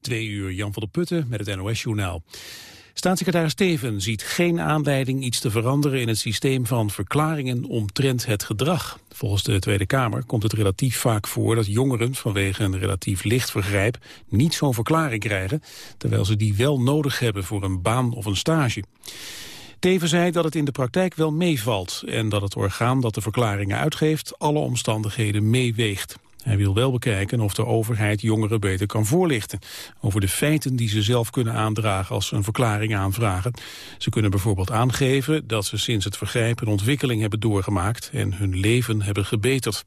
Twee uur Jan van der Putten met het NOS-journaal. Staatssecretaris Steven ziet geen aanleiding iets te veranderen in het systeem van verklaringen omtrent het gedrag. Volgens de Tweede Kamer komt het relatief vaak voor dat jongeren vanwege een relatief licht vergrijp niet zo'n verklaring krijgen, terwijl ze die wel nodig hebben voor een baan of een stage. Teven zei dat het in de praktijk wel meevalt en dat het orgaan dat de verklaringen uitgeeft alle omstandigheden meeweegt. Hij wil wel bekijken of de overheid jongeren beter kan voorlichten over de feiten die ze zelf kunnen aandragen als ze een verklaring aanvragen. Ze kunnen bijvoorbeeld aangeven dat ze sinds het vergrijp een ontwikkeling hebben doorgemaakt en hun leven hebben gebeterd.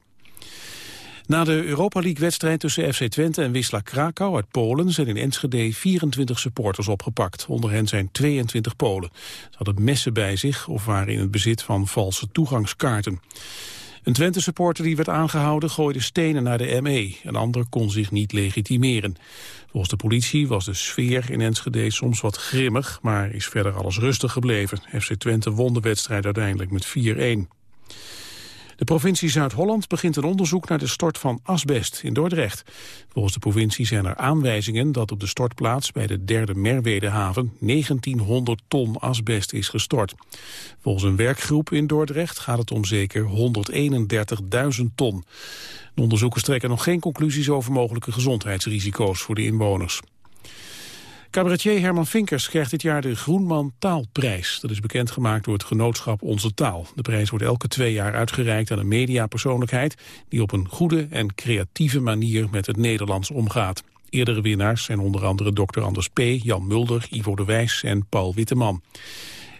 Na de Europa League-wedstrijd tussen FC Twente en Wisla Krakau uit Polen zijn in Enschede 24 supporters opgepakt. Onder hen zijn 22 Polen. Ze hadden messen bij zich of waren in het bezit van valse toegangskaarten. Een Twente-supporter die werd aangehouden gooide stenen naar de ME. Een ander kon zich niet legitimeren. Volgens de politie was de sfeer in Enschede soms wat grimmig... maar is verder alles rustig gebleven. FC Twente won de wedstrijd uiteindelijk met 4-1. De provincie Zuid-Holland begint een onderzoek naar de stort van asbest in Dordrecht. Volgens de provincie zijn er aanwijzingen dat op de stortplaats bij de derde Merwedehaven 1900 ton asbest is gestort. Volgens een werkgroep in Dordrecht gaat het om zeker 131.000 ton. De onderzoekers trekken nog geen conclusies over mogelijke gezondheidsrisico's voor de inwoners. Cabaretier Herman Vinkers krijgt dit jaar de Groenman Taalprijs. Dat is bekendgemaakt door het genootschap Onze Taal. De prijs wordt elke twee jaar uitgereikt aan een mediapersoonlijkheid... die op een goede en creatieve manier met het Nederlands omgaat. Eerdere winnaars zijn onder andere Dr. Anders P., Jan Mulder, Ivo de Wijs en Paul Witteman.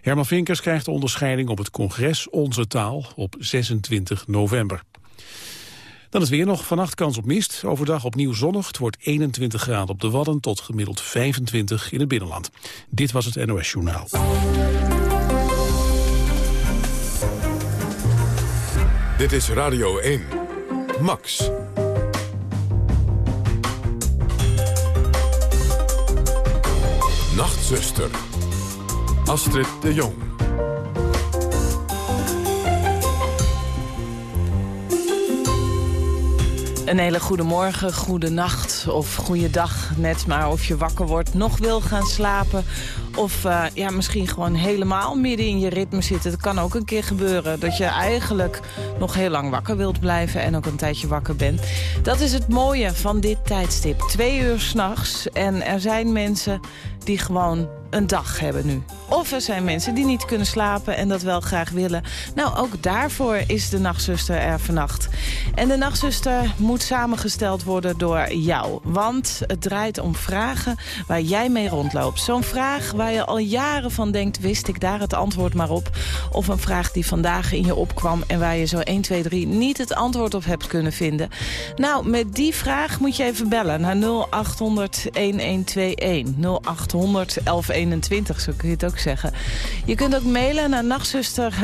Herman Vinkers krijgt de onderscheiding op het congres Onze Taal op 26 november. Dan is weer nog vannacht kans op mist. Overdag opnieuw zonnig. Het wordt 21 graden op de Wadden tot gemiddeld 25 in het binnenland. Dit was het NOS Journaal. Dit is Radio 1. Max. Nachtzuster. Astrid de Jong. Een hele goede morgen, goede nacht of goede dag. Net maar of je wakker wordt, nog wil gaan slapen. Of uh, ja, misschien gewoon helemaal midden in je ritme zitten. Het kan ook een keer gebeuren dat je eigenlijk nog heel lang wakker wilt blijven... en ook een tijdje wakker bent. Dat is het mooie van dit tijdstip. Twee uur s'nachts en er zijn mensen die gewoon een dag hebben nu. Of er zijn mensen die niet kunnen slapen en dat wel graag willen. Nou, ook daarvoor is de nachtzuster er vannacht. En de nachtzuster moet samengesteld worden door jou. Want het draait om vragen waar jij mee rondloopt. Zo'n vraag waar je al jaren van denkt, wist ik daar het antwoord maar op. Of een vraag die vandaag in je opkwam en waar je zo 1, 2, 3 niet het antwoord op hebt kunnen vinden. Nou, met die vraag moet je even bellen naar 0800 1121. 0800 1121, zo kun je het ook zeggen. Je kunt ook mailen naar nachtzuster.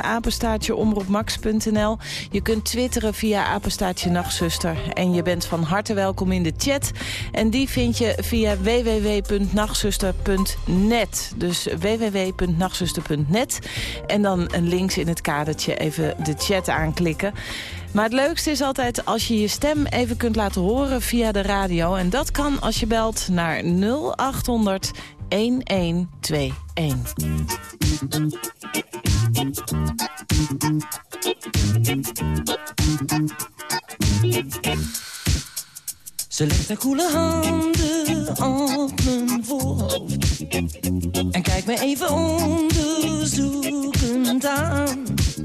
Je kunt twitteren via apenstaartje nachtzuster. En je bent van harte welkom in de chat. En die vind je via www.nachtzuster.net. Dus www.nachtzuster.net. En dan links in het kadertje even de chat aanklikken. Maar het leukste is altijd als je je stem even kunt laten horen via de radio. En dat kan als je belt naar 0800 1121. Ze legt haar koele handen op mijn voorhoofd En kijkt me even onderzoekend aan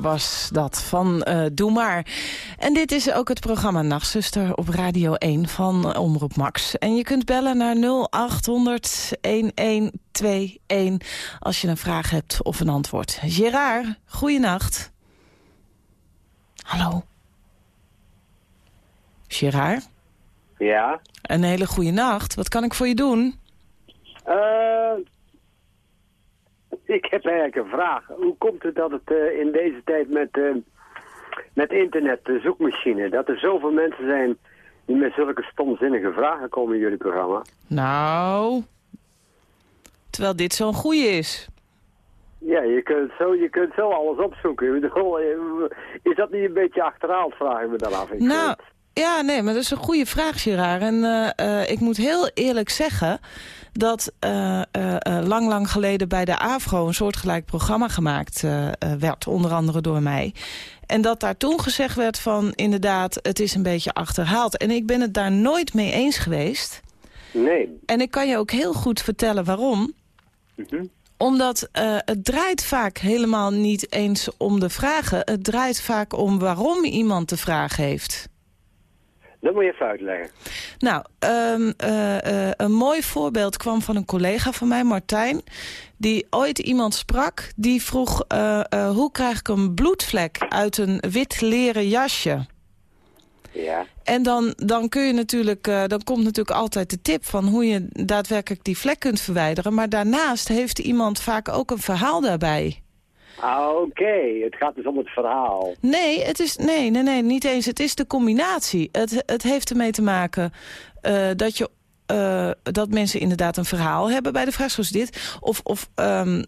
was dat van eh Doe Maar. En dit is ook het programma Nachtzuster op Radio 1 van Omroep Max. En je kunt bellen naar 0800-1121 als je een vraag hebt of een antwoord. Gerard, goeienacht. Hallo. Gerard, Ja. een hele goede nacht. Wat kan ik voor je doen? Eh, ik heb eigenlijk een vraag. Hoe komt het dat het eh, in deze tijd met, eh, met internet, de zoekmachine, dat er zoveel mensen zijn die met zulke stomzinnige vragen komen in jullie programma? Nou, terwijl dit zo'n goeie is. Ja, je kunt zo, je kunt zo alles opzoeken. Eh, Is dat niet een beetje achterhaald, vraag ik me dan af. Ik Nou, ja, nee, maar dat is een goede vraag, Gerard. En ik moet heel eerlijk zeggen dat eh, eh, eh, lang, lang geleden bij de AVRO... een soortgelijk programma gemaakt werd, onder andere door mij. En dat daar toen gezegd werd van, inderdaad, het is een beetje achterhaald. En ik ben het daar nooit mee eens geweest. Nee. En ik kan je ook heel goed vertellen waarom. Mhm. Omdat het draait vaak helemaal niet eens om de vragen. Het draait vaak om waarom iemand de vraag heeft. Dat moet je even uitleggen. Nou, ehm, eh, eh, een mooi voorbeeld kwam van een collega van mij, Martijn... die ooit iemand sprak, die vroeg... eh, hoe krijg ik een bloedvlek uit een wit leren jasje? Ja. En dan, dan, kun je natuurlijk, dan komt natuurlijk altijd de tip van hoe je daadwerkelijk die vlek kunt verwijderen. Maar daarnaast heeft iemand vaak ook een verhaal daarbij. Ah, oké. Het gaat dus om het verhaal. Nee, het is, nee, nee, nee, niet eens. Het is de combinatie. Het, het heeft ermee te maken eh, dat, je, eh, dat mensen inderdaad een verhaal hebben bij de vraag zoals dit. Of, of ehm,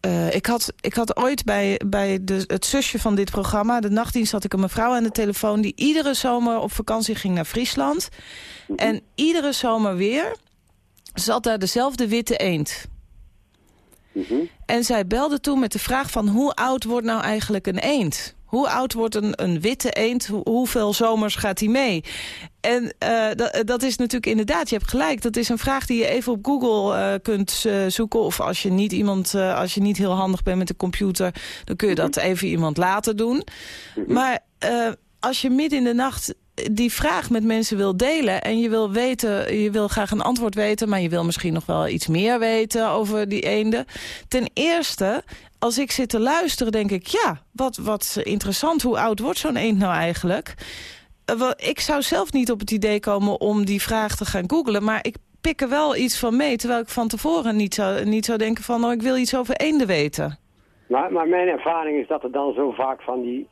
eh, ik, had, ik had ooit bij, bij de, het zusje van dit programma, de nachtdienst, had ik een mevrouw aan de telefoon die iedere zomer op vakantie ging naar Friesland. En iedere zomer weer zat daar dezelfde witte eend. Mhm. En zij belde toen met de vraag van hoe oud wordt nou eigenlijk een eend? Hoe oud wordt een, een witte eend? Hoe- hoeveel zomers gaat hij mee? En eh, dat, dat is natuurlijk inderdaad, je hebt gelijk. Dat is een vraag die je even op Google eh, kunt eh, zoeken. Of als je niet iemand, als je niet heel handig bent met de computer, dan kun je dat even iemand laten doen. Maar eh, als je midden in de nacht die vraag met mensen wil delen... en je wil, weten, je wil graag een antwoord weten... maar je wil misschien nog wel iets meer weten over die eenden. Ten eerste, als ik zit te luisteren, denk ik... ja, wat, wat interessant, hoe oud wordt zo'n eend nou eigenlijk? Uh, ik zou zelf niet op het idee komen om die vraag te gaan googlen... maar ik pik er wel iets van mee... terwijl ik van tevoren niet zou, niet zou denken van... oh, ik wil iets over eenden weten. Maar, maar mijn ervaring is dat er dan zo vaak van die...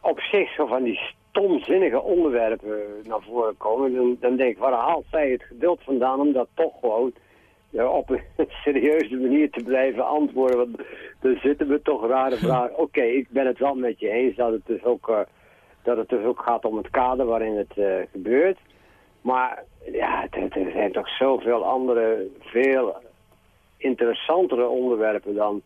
op zich zo van die stomzinnige onderwerpen naar voren komen... dan, dan denk ik, waar haalt zij het geduld vandaan om dat toch gewoon... Ja, op een serieuze manier te blijven antwoorden. Want er zitten we toch rare vragen. Oké, ik ben het wel met je eens dat het dus ook, uh, dat het dus ook gaat om het kader waarin het uh, gebeurt. Maar ja, er zijn toch zoveel andere, veel interessantere onderwerpen dan...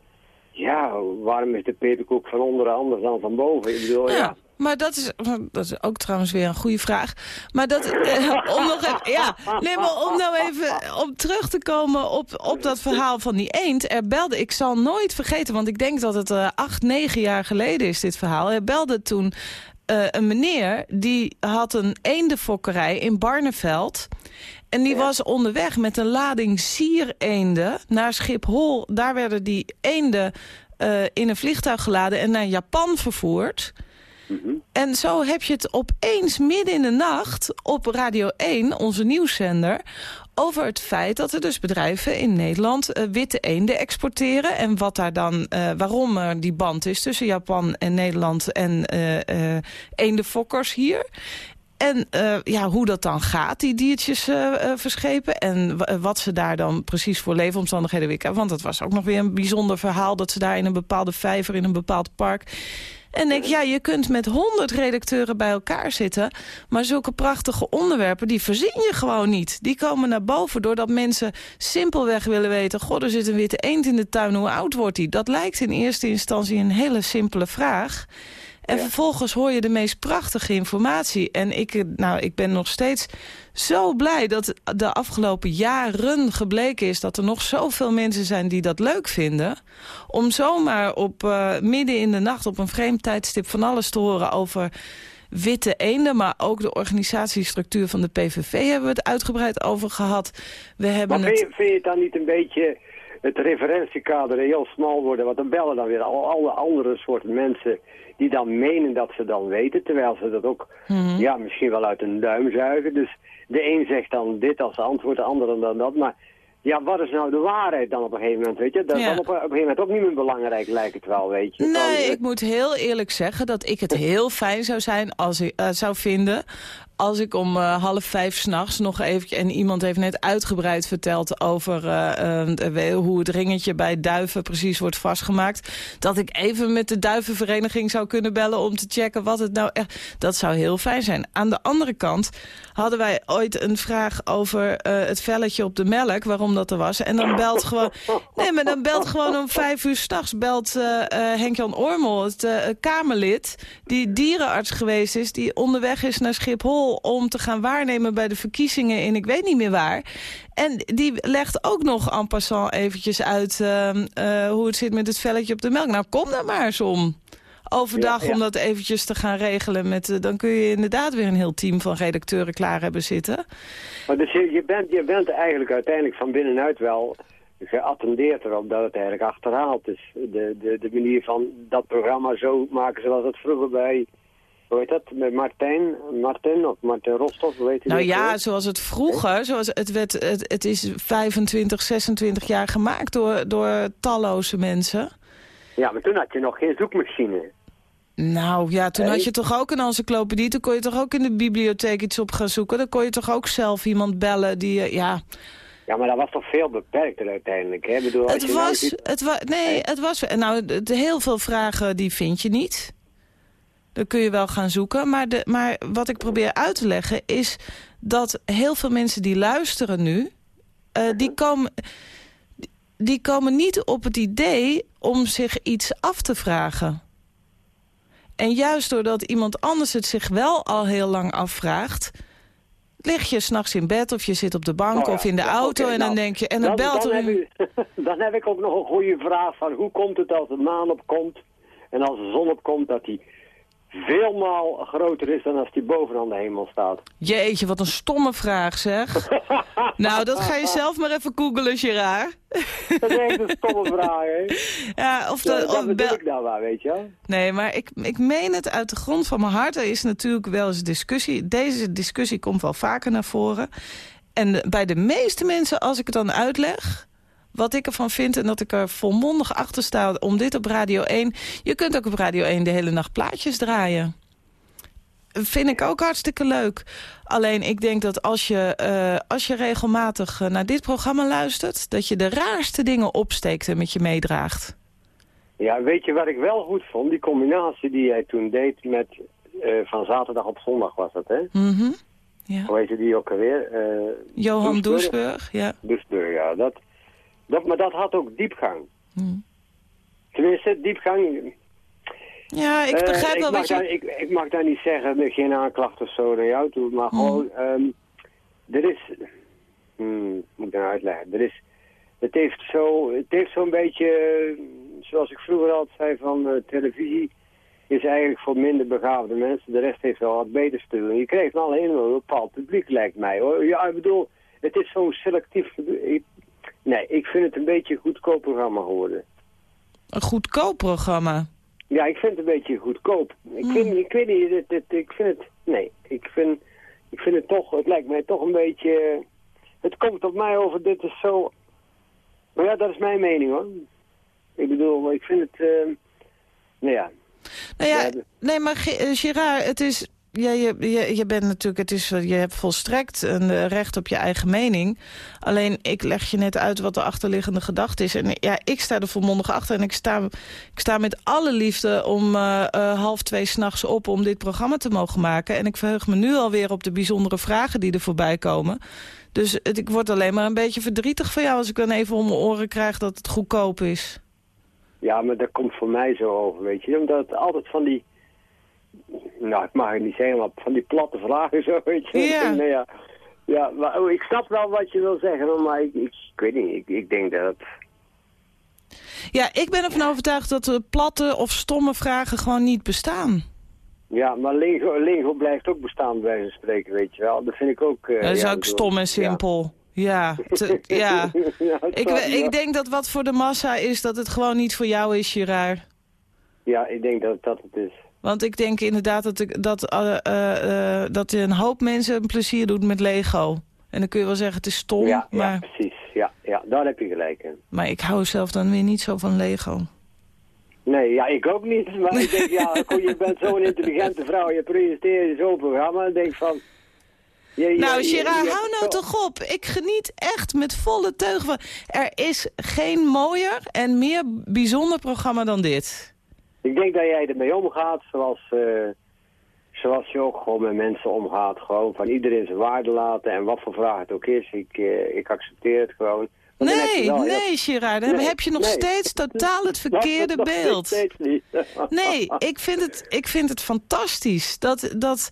Ja, waarom is de peperkoek van onderen anders dan van boven? Ik bedoel, ja. ja. Maar dat is, dat is ook trouwens weer een goede vraag. Maar dat, eh, om nog even, ja, nee, maar om nou even om terug te komen op, op dat verhaal van die eend. Er belde, ik zal nooit vergeten, want ik denk dat het uh, acht, negen jaar geleden is dit verhaal. Er belde toen uh, een meneer, die had een eendenfokkerij in Barneveld. En die was onderweg met een lading siereenden naar Schiphol. Daar werden die eenden uh, in een vliegtuig geladen en naar Japan vervoerd. Mm En zo heb je het opeens midden in de nacht op Radio 1, onze nieuwszender... over het feit dat er dus bedrijven in Nederland uh, witte eenden exporteren... en wat daar dan, uh, waarom er die band is tussen Japan en Nederland en eendenfokkers hier. En uh, ja, hoe dat dan gaat, die diertjes uh, verschepen. En wat ze daar dan precies voor leefomstandigheden wikken. Want dat was ook nog weer een bijzonder verhaal... dat ze daar in een bepaalde vijver, in een bepaald park... En denk, ja, je kunt met honderd redacteuren bij elkaar zitten... maar zulke prachtige onderwerpen, die verzin je gewoon niet. Die komen naar boven doordat mensen simpelweg willen weten... god, er zit een witte eend in de tuin, hoe oud wordt die? Dat lijkt in eerste instantie een hele simpele vraag... En ja. vervolgens hoor je de meest prachtige informatie. En ik, nou, ik ben nog steeds zo blij dat de afgelopen jaren gebleken is... dat er nog zoveel mensen zijn die dat leuk vinden. Om zomaar op uh, midden in de nacht op een vreemd tijdstip van alles te horen over witte eenden, maar ook de organisatiestructuur van de PVV hebben we het uitgebreid over gehad. We hebben maar vind je, vind je het dan niet een beetje het referentiekader heel smal worden? Want dan bellen dan weer al alle andere soorten mensen die dan menen dat ze dan weten, terwijl ze dat ook mm -hmm. ja, misschien wel uit een duim zuigen. Dus de een zegt dan dit als antwoord, de andere dan dat. Maar ja, wat is nou de waarheid dan op een gegeven moment, weet je? Dat is ja. dan op, op, een gegeven moment ook niet meer belangrijk, lijkt het wel, weet je. Nee, dan, ik moet heel eerlijk zeggen dat ik het heel fijn zou zijn als ik uh, zou vinden als ik om uh, half vijf s'nachts nog even... en iemand heeft net uitgebreid verteld over uh, uh, hoe het ringetje bij duiven precies wordt vastgemaakt... dat ik even met de duivenvereniging zou kunnen bellen om te checken wat het nou echt... Dat zou heel fijn zijn. Aan de andere kant hadden wij ooit een vraag over het velletje op de melk... waarom dat er was. En dan belt gewoon... Nee, maar dan belt gewoon om vijf uur s'nachts... belt Henk-Jan Ormel, het Kamerlid... die dierenarts geweest is, die onderweg is naar Schiphol om te gaan waarnemen bij de verkiezingen in ik weet niet meer waar. En die legt ook nog en passant eventjes uit uh, uh, hoe het zit met het velletje op de melk. Nou, kom daar maar eens om. Overdag ja, ja. om dat eventjes te gaan regelen. Met, uh, dan kun je inderdaad weer een heel team van redacteuren klaar hebben zitten. Maar dus je, je, bent, je bent eigenlijk uiteindelijk van binnenuit wel geattendeerd erop dat het eigenlijk achterhaald is. De, de, de manier van dat programma zo maken zoals het vroeger bij hoe heet dat, Martijn, Martin of Martin Rostov, weet je Nou ja, ook? zoals het vroeger, zoals het, werd, het, het is 25, 26 jaar gemaakt door, door talloze mensen. Ja, maar toen had je nog geen zoekmachine. Nou ja, toen hey. had je toch ook een encyclopedie, toen kon je toch ook in de bibliotheek iets op gaan zoeken. Dan kon je toch ook zelf iemand bellen die, ja... Ja, maar dat was toch veel beperkter uiteindelijk, hè? Bedoel, het was, nou ziet... het was, nee, hey. het was, nou, de, heel veel vragen die vind je niet. Dan kun je wel gaan zoeken. Maar, de, maar wat ik probeer uit te leggen is dat heel veel mensen die luisteren nu... Uh, die, komen, die komen niet op het idee om zich iets af te vragen. En juist doordat iemand anders het zich wel al heel lang afvraagt... lig je s'nachts in bed of je zit op de bank oh ja, of in de auto... Okay, en dan nou, denk je, en dan, dan belt dan er... Heb u, dan heb ik ook nog een goede vraag van hoe komt het als de maan opkomt... en als de zon opkomt dat die veelmaal groter is dan als die bovenaan de hemel staat. Jeetje, wat een stomme vraag zeg. nou, dat ga je zelf maar even googelen, Gerard. Dat is echt een stomme vraag, hè? Ja, of Ja, dat of bedoel bel- ik nou maar, weet je wel. Nee, maar ik, ik meen het uit de grond van mijn hart. Er is natuurlijk wel eens discussie. Deze discussie komt wel vaker naar voren. En bij de meeste mensen, als ik het dan uitleg... wat ik ervan vind en dat ik er volmondig achter sta... om dit op Radio 1... je kunt ook op Radio 1 de hele nacht plaatjes draaien. Vind ik ook hartstikke leuk. Alleen ik denk dat als je, eh, als je regelmatig eh, naar dit programma luistert... dat je de raarste dingen opsteekt en met je meedraagt. Ja, weet je wat ik wel goed vond? Die combinatie die jij toen deed met... eh, van zaterdag op zondag was dat, hè? Mhm. Ja. Hoe heet die ook alweer? Johan? Doesburg, ja. Doesburg, ja. Dat, dat, maar dat had ook diepgang. Hmm. Tenminste, diepgang... Ja, ik Eh, begrijp wel wat je... daar, ik, ik mag daar niet zeggen, eh, geen aanklacht of zo naar jou toe, maar Hmm. gewoon, ehm, er is, hmm, moet ik nou uitleggen, er is, het heeft zo, het heeft zo'n beetje, eh, zoals ik vroeger altijd zei van eh, televisie, is eigenlijk voor minder begaafde mensen, de rest heeft wel wat beter te doen. Je krijgt wel helemaal een bepaald publiek, lijkt mij hoor. Ja, ik bedoel, het is zo'n selectief, nee, ik vind het een beetje een goedkoop programma geworden. Een goedkoop programma. Ja, ik vind het een beetje goedkoop. Ik, Hmm. vind, ik weet niet, het, het, ik vind het, nee, ik vind, ik vind het toch, het lijkt mij toch een beetje, het komt op mij over, dit is zo, maar ja, dat is mijn mening hoor. Ik bedoel, ik vind het, eh, nou ja, Nou ja, nee, maar eh, Gerard, het is... Ja, je, je, je bent natuurlijk, het is, je hebt volstrekt een eh, recht op je eigen mening. Alleen, ik leg je net uit wat de achterliggende gedachte is. En ja, ik sta er volmondig achter. En ik sta, ik sta met alle liefde om eh, eh, half twee s'nachts op om dit programma te mogen maken. En ik verheug me nu alweer op de bijzondere vragen die er voorbij komen. Dus het, ik word alleen maar een beetje verdrietig van jou als ik dan even om mijn oren krijg dat het goedkoop is. ja, maar dat komt voor mij zo over, weet je, omdat het altijd van die, nou, ik mag het niet maar van die platte vragen zo, weet je. Ja. Nou ja, ja maar oh, ik snap wel wat je wil zeggen, maar ik, ik, ik weet niet, ik, ik denk dat het... Ja, ik ben ervan overtuigd dat de platte of stomme vragen gewoon niet bestaan. Ja, maar Lego, Lego blijft ook bestaan bij wijze van spreken, weet je wel. Dat vind ik ook... eh, dat is ja, ook stom en simpel. Ja, te- ja. ja, het Ik, ik denk dat wat voor de massa is, dat het gewoon niet voor jou is, Gerard. Ja, ik denk dat dat het is. Want ik denk inderdaad dat, ik, dat, eh, dat een hoop mensen een plezier doet met Lego. En dan kun je wel zeggen, het is stom, ja, ja, maar, precies. Ja, ja, daar heb je gelijk in. maar ik hou zelf dan weer niet zo van Lego. Nee, ja, ik ook niet. Maar ik denk, ja, je bent zo'n intelligente vrouw. Je presenteert zo'n programma. En denk van... je- je- Nou, je- hou nou toch op. Ik geniet echt met volle teugen van... Er is geen mooier en meer bijzonder programma dan dit. Ik denk dat jij ermee omgaat zoals, eh, zoals je ook gewoon met mensen omgaat. Gewoon van iedereen zijn waarde laten. En wat voor vraag het ook is. Ik, eh, ik accepteer het gewoon. Want Nee, wel nee, Gerard. Dan Nee, heb je nog nee. steeds totaal het Dat- verkeerde dat- dat beeld. niet. Nee, ik vind het, ik vind het fantastisch. Dat, dat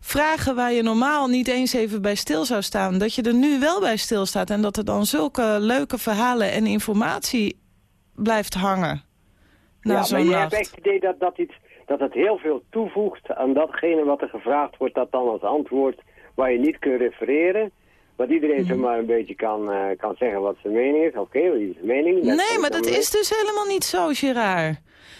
vragen waar je normaal niet eens even bij stil zou staan... dat je er nu wel bij stilstaat... en dat er dan zulke leuke verhalen en informatie blijft hangen. Na ja, maar je hebt echt het idee dat, dat, iets, dat het heel veel toevoegt aan datgene wat er gevraagd wordt, dat dan als antwoord waar je niet kunt refereren. Wat iedereen Mhm. zomaar een beetje kan, eh, kan zeggen wat zijn mening is. Oké, wat is zijn mening? Nee, maar dat is dus helemaal niet zo, Gerard.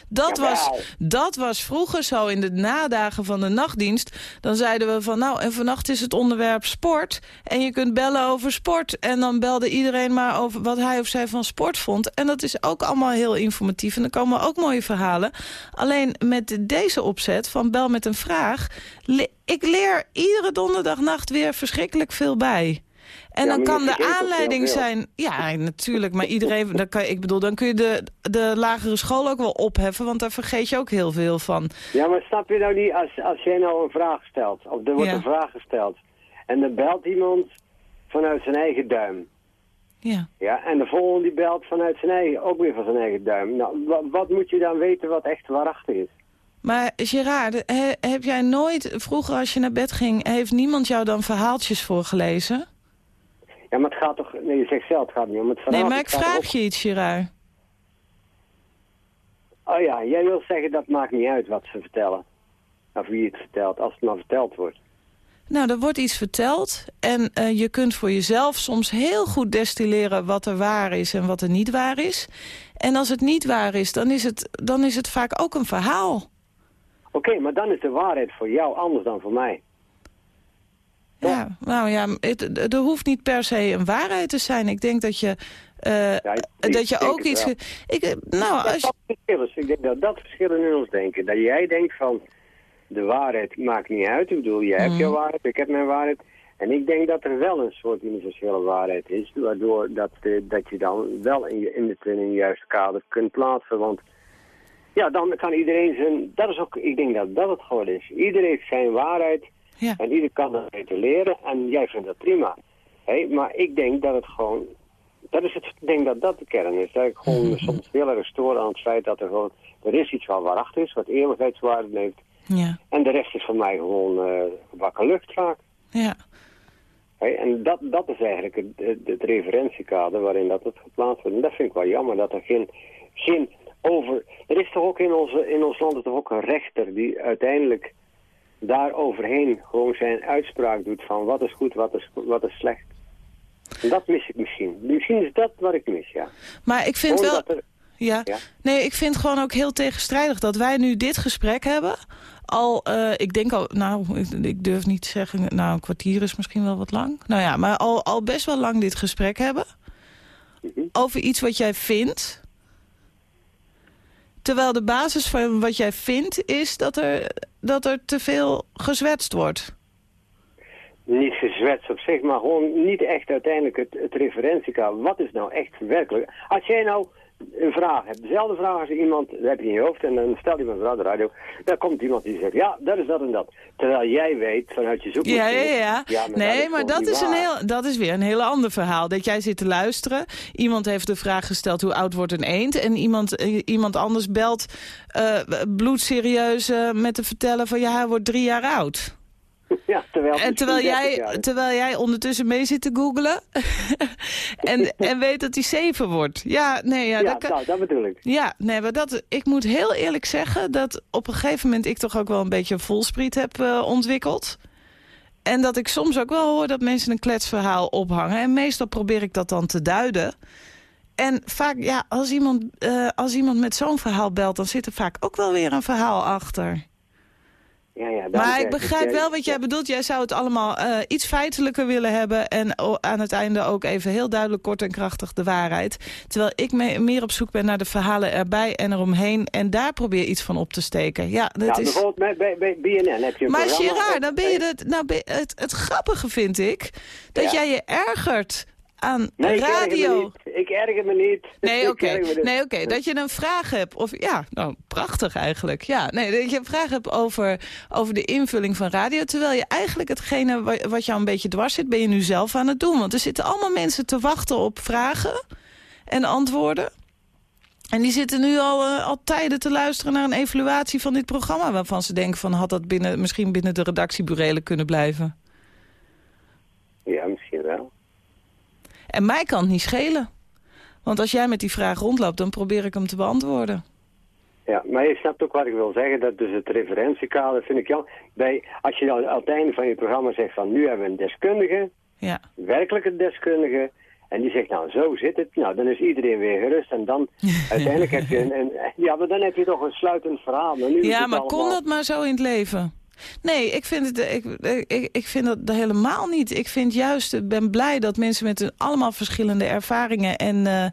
Dat was, dat was vroeger zo in de nadagen van de nachtdienst. Dan zeiden we van nou, en vannacht is het onderwerp sport. En je kunt bellen over sport. En dan belde iedereen maar over wat hij of zij van sport vond. En dat is ook allemaal heel informatief. En er komen ook mooie verhalen. Alleen met deze opzet van bel met een vraag... ik leer iedere donderdagnacht weer verschrikkelijk veel bij. En Ja, dan kan de aanleiding zijn... Ja, natuurlijk, maar iedereen... Dan kan, ik bedoel, dan kun je de, de lagere school ook wel opheffen... want daar vergeet je ook heel veel van. Ja, maar snap je nou niet, als, als jij nou een vraag stelt, of er wordt Ja. een vraag gesteld, en dan belt iemand vanuit zijn eigen duim. Ja. Ja, en de volgende die belt vanuit zijn eigen, ook weer van zijn eigen duim. Nou, wa- wat moet je dan weten wat echt waarachtig is? Maar Gerard, he- heb jij nooit... Vroeger als je naar bed ging... heeft niemand jou dan verhaaltjes voorgelezen? Ja, maar het gaat toch, nee, je zegt zelf, het gaat niet om het verhaal. Nee, maar ik vraag je iets, Gerard. Oh ja, jij wil zeggen dat maakt niet uit wat ze vertellen. Of wie het vertelt, als het maar verteld wordt. Nou, er wordt iets verteld en eh, je kunt voor jezelf soms heel goed destilleren wat er waar is en wat er niet waar is. En als het niet waar is, dan is het, dan is het vaak ook een verhaal. Oké, maar dan is de waarheid voor jou anders dan voor mij. Ja, nou ja, het, er hoeft niet per se een waarheid te zijn. Ik denk dat je, uh, ja, ik, dat je ook iets... Ik, eh, nou, als... dat verschil is. Ik denk dat dat verschillen in ons denken. Dat jij denkt van, de waarheid maakt niet uit. Ik bedoel, jij hebt mhm. jouw waarheid, ik heb mijn waarheid. En ik denk dat er wel een soort universele waarheid is, waardoor dat, uh, dat je dan wel in, je, in, het, in een juiste kader kunt plaatsen. Want ja, dan kan iedereen zijn, dat is ook, ik denk dat dat het gewoon is. Iedereen heeft zijn waarheid ja. en ieder kan dat beter leren en jij vindt dat prima. Hey, maar ik denk dat het gewoon, dat is het, ik denk dat dat de kern is. Dat ik gewoon mm soms heel erg stoor aan het feit dat er gewoon, er is iets wat waarachtig is, wat eeuwigheidswaarde heeft. Ja. En de rest is voor mij gewoon uh, wakker lucht vaak. Ja. Hey, en dat, dat is eigenlijk het, het, referentiekader waarin dat het geplaatst wordt. En dat vind ik wel jammer, dat er geen, geen over... Er is toch ook in, onze, in ons land toch ook een rechter die uiteindelijk daar overheen gewoon zijn uitspraak doet van wat is goed, wat is, wat is slecht. En dat mis ik misschien. Misschien is dat wat ik mis, ja. Maar ik vind wel... Ja. Nee, ik vind gewoon ook heel tegenstrijdig dat wij nu dit gesprek hebben. Al, uh, ik denk al, nou, ik, ik, durf niet te zeggen, nou, een kwartier is misschien wel wat lang. Nou ja, maar al, al best wel lang dit gesprek hebben. Mhm. Over iets wat jij vindt. Terwijl de basis van wat jij vindt is dat er, dat er te veel gezwetst wordt. Niet gezwetst op zich, maar gewoon niet echt uiteindelijk het, het referentiekader. Wat is nou echt werkelijk? Als jij nou een vraag hebt, dezelfde vraag als iemand, dat heb je in je hoofd en dan stel je me vooral de radio, dan komt iemand die zegt, ja, dat is dat en dat. Terwijl jij weet vanuit je zoekwoord. Ja, ja, ja. ja maar nee, maar dat is, een heel, dat is weer een heel ander verhaal. Dat jij zit te luisteren, iemand heeft de vraag gesteld hoe oud wordt een eend en iemand, eh, iemand anders belt uh, bloedserieus uh, met te vertellen van ja, hij wordt drie jaar oud. Ja, terwijl, en terwijl jij, terwijl jij ondertussen mee zit te googlen en, en weet dat hij zeven wordt. Ja, nee, ja, ja dat, nou, dat bedoel ik. Ja, nee, maar dat, ik moet heel eerlijk zeggen dat op een gegeven moment ik toch ook wel een beetje een volspriet heb uh, ontwikkeld. En dat ik soms ook wel hoor dat mensen een kletsverhaal ophangen. En meestal probeer ik dat dan te duiden. En vaak, ja, als iemand, uh, als iemand met zo'n verhaal belt... dan zit er vaak ook wel weer een verhaal achter. Ja, ja, maar ik begrijp wel wat jij bedoelt. Jij zou het allemaal uh, iets feitelijker willen hebben... en aan het einde ook even heel duidelijk kort en krachtig de waarheid. Terwijl ik me meer op zoek ben naar de verhalen erbij en eromheen... en daar probeer iets van op te steken. Ja, dat is... bijvoorbeeld bij, bij, BNN heb je een Maar Gerard, dan ben je het, nou, het, het grappige vind ik... dat jij je ergert aan nee, radio. Ik erger me niet. Nee, oké. Nee, oké. Dat je een vraag hebt. Of ja, nou, prachtig eigenlijk. Ja, nee, dat je een vraag hebt over, over de invulling van radio. Terwijl je eigenlijk hetgene wat jou een beetje dwars zit, ben je nu zelf aan het doen. Want er zitten allemaal mensen te wachten op vragen en antwoorden. En die zitten nu al, uh, al tijden te luisteren naar een evaluatie van dit programma... waarvan ze denken van had dat binnen, misschien binnen de redactieburelen kunnen blijven. Ja. En mij kan het niet schelen. Want als jij met die vraag rondloopt, dan probeer ik hem te beantwoorden. Ja, maar je snapt ook wat ik wil zeggen. Dat dus het referentiekader vind ik jammer. Bij, als je dan aan het einde van je programma zegt van nu hebben we een deskundige. Ja. Werkelijke deskundige. En die zegt nou zo zit het. Nou dan is iedereen weer gerust. En dan uiteindelijk heb je een, een, Ja, maar dan heb je toch een sluitend verhaal. Maar nu ja, maar kon dat maar zo in het leven? Nee, ik vind, het, ik, ik, ik vind dat helemaal niet. Ik vind juist, ik ben blij dat mensen met een, allemaal verschillende ervaringen en, uh,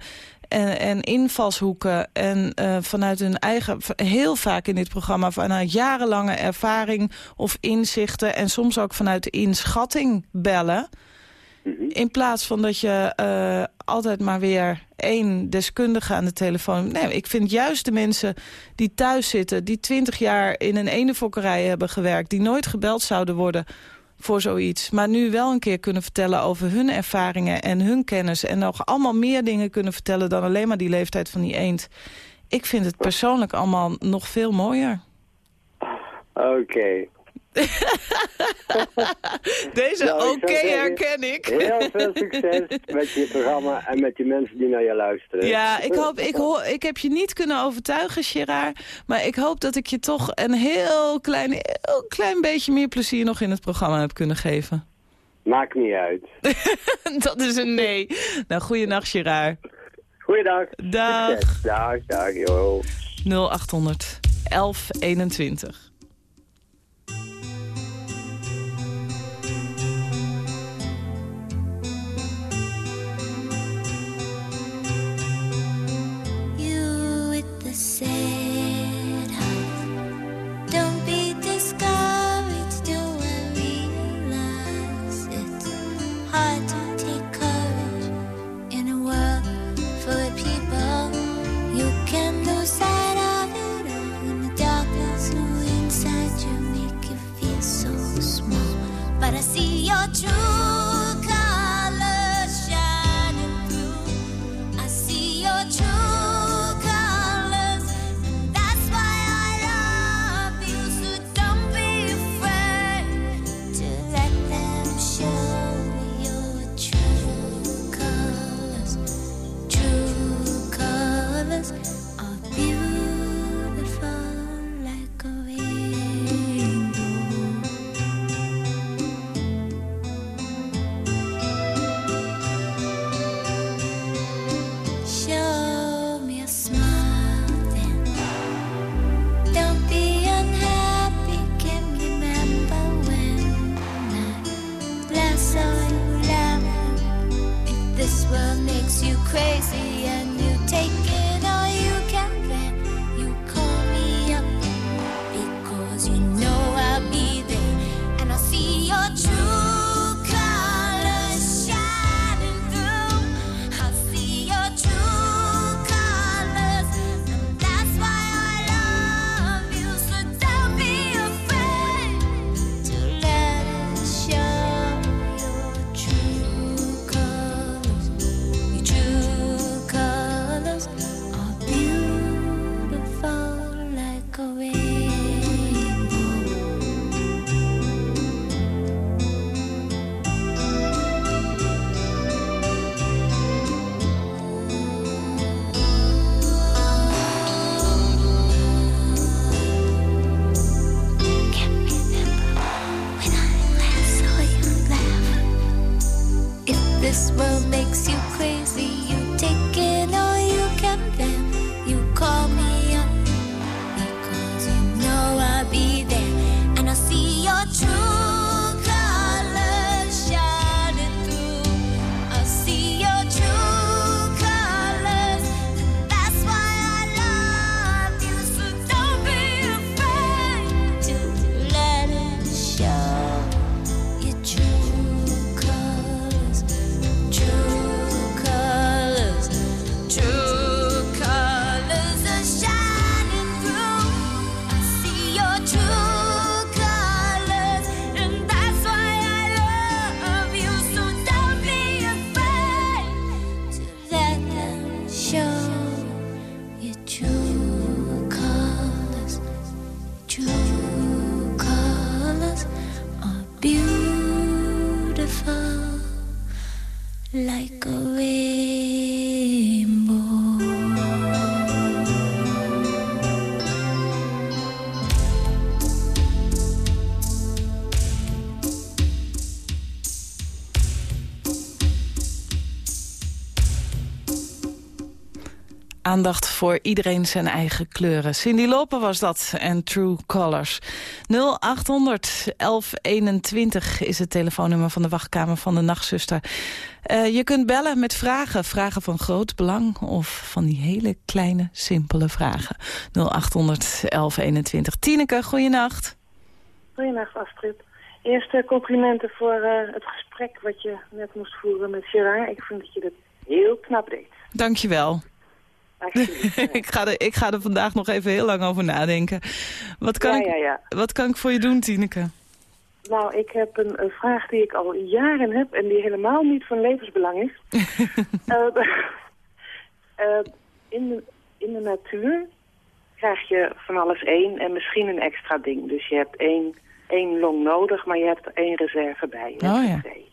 en, en, invalshoeken... en uh, vanuit hun eigen, heel vaak in dit programma... vanuit jarenlange ervaring of inzichten... en soms ook vanuit de inschatting bellen... Mhm. In plaats van dat je uh, altijd maar weer één deskundige aan de telefoon... Nee, ik vind juist de mensen die thuis zitten... die twintig jaar in een eendenfokkerij hebben gewerkt... die nooit gebeld zouden worden voor zoiets. Maar nu wel een keer kunnen vertellen over hun ervaringen en hun kennis... en nog allemaal meer dingen kunnen vertellen dan alleen maar die leeftijd van die eend. Ik vind het persoonlijk allemaal nog veel mooier. Oké. Deze Nou, oké herken ik. Heel veel succes met je programma en met die mensen die naar je luisteren. Ja, ik, hoop, ik, hoor, ik heb je niet kunnen overtuigen, Gerard. Maar ik hoop dat ik je toch een heel klein, heel klein beetje meer plezier nog in het programma heb kunnen geven. Maakt niet uit. dat is een nee. Nou, goeienacht, Gerard. Goeiedag. Dag. Succes. Dag, dag, joh. 0800 1121. try Aandacht voor iedereen zijn eigen kleuren. Cindy Lopen was dat en True Colors. 0800 1121 is het telefoonnummer van de wachtkamer van de nachtzuster. Eh, je kunt bellen met vragen. Vragen van groot belang of van die hele kleine, simpele vragen. 0800 1121. Tineke, goeienacht. Goedenacht Astrid. Eerst eh, complimenten voor eh, het gesprek wat je net moest voeren met Gerard. Ik vind dat je dat heel knap deed. Dankjewel. Ik, ga er, ik ga er vandaag nog even heel lang over nadenken. Wat kan, ja, ik, ja. Wat kan ik voor je doen, Tineke? Nou, ik heb een, een vraag die ik al jaren heb en die helemaal niet van levensbelang is. Eh, eh, in, de, in de natuur krijg je van alles één en misschien een extra ding. Dus je hebt één één long nodig, maar je hebt er één reserve bij. Je Oh, ja. twee.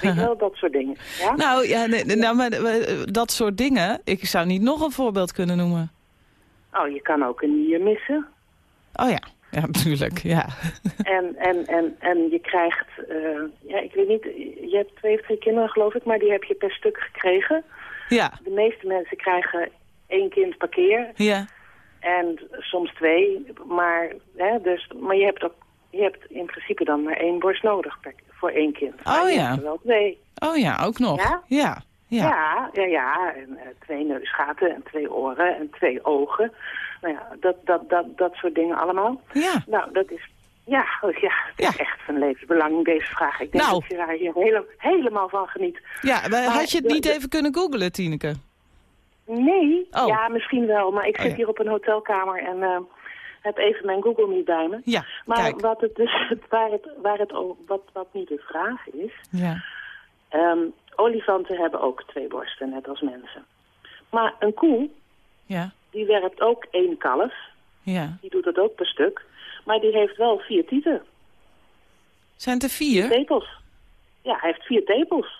Weet je wel, dat soort dingen. Ja? Nou, ja, nee, nou, maar eh, dat soort dingen. Ik zou niet nog een voorbeeld kunnen noemen. Oh, je kan ook een nier missen. Oh ja, ja, natuurlijk, ja. En, en, en, en je krijgt, eh, ja, ik weet niet, je hebt twee of drie kinderen geloof ik, maar die heb je per stuk gekregen. Ja, De meeste mensen krijgen één kind per keer ja. en soms twee. Maar, hè, dus, maar je hebt ook, je hebt in principe dan maar één borst nodig per, voor één kind. Oh, ja. er wel twee. Oh ja, ook nog. Ja? Ja, ja. Ja, ja, ja. En eh, twee neusgaten en twee oren en twee ogen. Nou ja, dat, dat, dat, dat soort dingen allemaal. Ja. Nou, dat is... Ja, ja, het is echt van levensbelang deze vraag. Ik denk Nou. dat je daar hier hele, helemaal van geniet. Ja, maar had je het de- niet de- even kunnen googlen, Tineke? Nee, Oh. ja, misschien wel. Maar ik Oh, zit ja. hier op een hotelkamer en eh, heb even mijn Google niet bij me. Ja, Maar kijk. wat het dus, waar het, waar het, wat, wat nu de vraag is... Ja. ehm, olifanten hebben ook twee borsten, net als mensen. Maar een koe, Ja, die werpt ook één kalf. ja. Die doet dat ook per stuk. Maar die heeft wel vier tieten, Zijn het er vier? tepels. Ja, hij heeft vier tepels.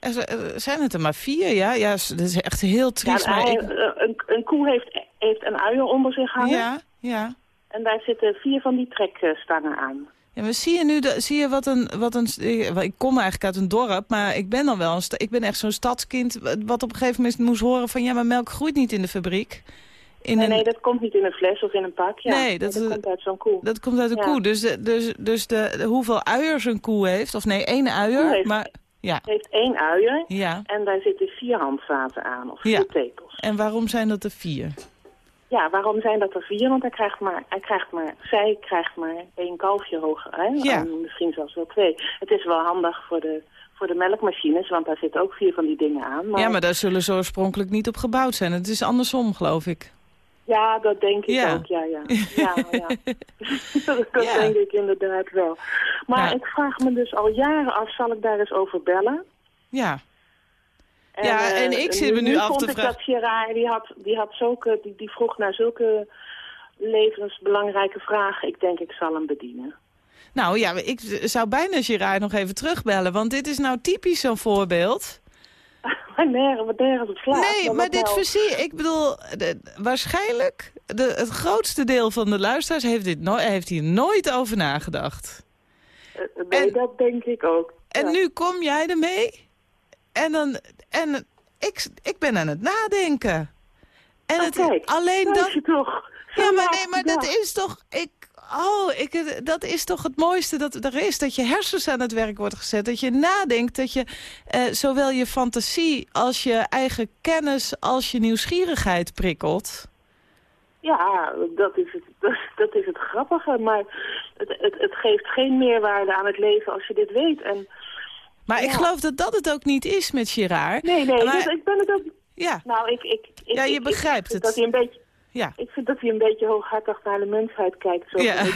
Er zijn het er maar vier, ja? Ja, dat is echt heel Ja, triest. en maar hij- ik... eh, een, een koe heeft, heeft een uier onder zich hangen. Ja, ja. En daar zitten vier van die trekstangen aan. Ja, maar zie je nu, de, zie je wat een, wat een, ik kom eigenlijk uit een dorp, maar ik ben dan wel een, ik ben echt zo'n stadskind, wat op een gegeven moment moest horen van, ja, maar melk groeit niet in de fabriek. In Nee, een, nee, dat komt niet in een fles of in een pak. Ja. Nee, dat- dat komt uit zo'n koe. Dat komt uit Ja. koe, dus, de, dus, dus de, de- hoeveel uiers een koe heeft, of nee, één uier, heeft- maar, ja, heeft één uier ja. en daar zitten vier handvaten aan, of vier Ja. tepels. En waarom zijn dat er vier? Ja, waarom zijn dat er vier? Want hij krijgt maar, hij krijgt maar, zij krijgt maar één kalfje hoger. Hè? Ja. En misschien zelfs wel twee. Het is wel handig voor de, voor de melkmachines, want daar zitten ook vier van die dingen aan. Maar, Ja, maar daar zullen ze oorspronkelijk niet op gebouwd zijn. Het is andersom, geloof ik. Ja, dat denk ik Ja. ook, ja, ja. ja, ja. dat Ja. denk ik inderdaad wel. Maar ik vraag me dus al jaren af, zal ik daar eens over bellen? Ja, Ja, eh, en ik zit me nu af vond te ik vragen- dat Gerard, die had, die had zulke, die, die vroeg naar zulke levensbelangrijke vragen. Ik denk, ik zal hem bedienen. nou ja, ik zou bijna Gerard nog even terugbellen, want dit is nou typisch zo'n voorbeeld. Maar nergens, op slaat. Nee, maar dit verzie ik bedoel, de- waarschijnlijk, de, het grootste deel van de luisteraars heeft, dit no heeft hier nooit over nagedacht. Eh, Nee, en- dat denk ik ook. En Ja. nu kom jij ermee en dan, en ik, ik ben aan het nadenken. En Oh, het, kijk, alleen dat, je toch? Ja, maar nee, maar dat is toch... Ik, oh, ik, dat is toch het mooiste dat er is. Dat je hersens aan het werk wordt gezet. Dat je nadenkt. Dat je eh, zowel je fantasie als je eigen kennis als je nieuwsgierigheid prikkelt. Ja, dat is het, dat, dat is het grappige. Maar het, het, het geeft geen meerwaarde aan het leven als je dit weet. En, Maar ik geloof dat dat het ook niet is met Gerard. nee, nee, Maar- dus ik ben het ook... Ja, Nou, ik... ik, ik Ja, je ik- begrijpt het. Dat hij een beetje, ja. ik vind dat hij een beetje hooghartig naar de mensheid kijkt. Zo ja. eh,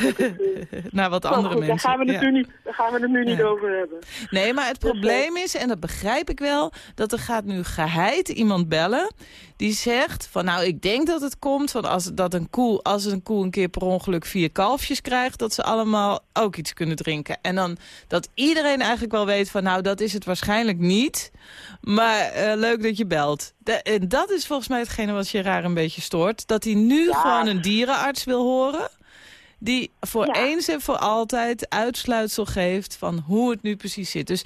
Naar wat andere goed, mensen. Daar gaan we het ja. nu niet, daar gaan we het nu niet over hebben. Nee, maar het Dus, probleem is, en dat begrijp ik wel... dat er gaat nu geheid iemand bellen... die zegt van nou, ik denk dat het komt... van als, dat een koe, als een koe een keer per ongeluk vier kalfjes krijgt... dat ze allemaal ook iets kunnen drinken. En dan dat iedereen eigenlijk wel weet van... nou, dat is het waarschijnlijk niet... maar eh, leuk dat je belt. De- en dat is volgens mij hetgene wat je raar een beetje stoort. Dat hij nu Ja. gewoon een dierenarts wil horen... die voor Ja. eens en voor altijd uitsluitsel geeft van hoe het nu precies zit. Dus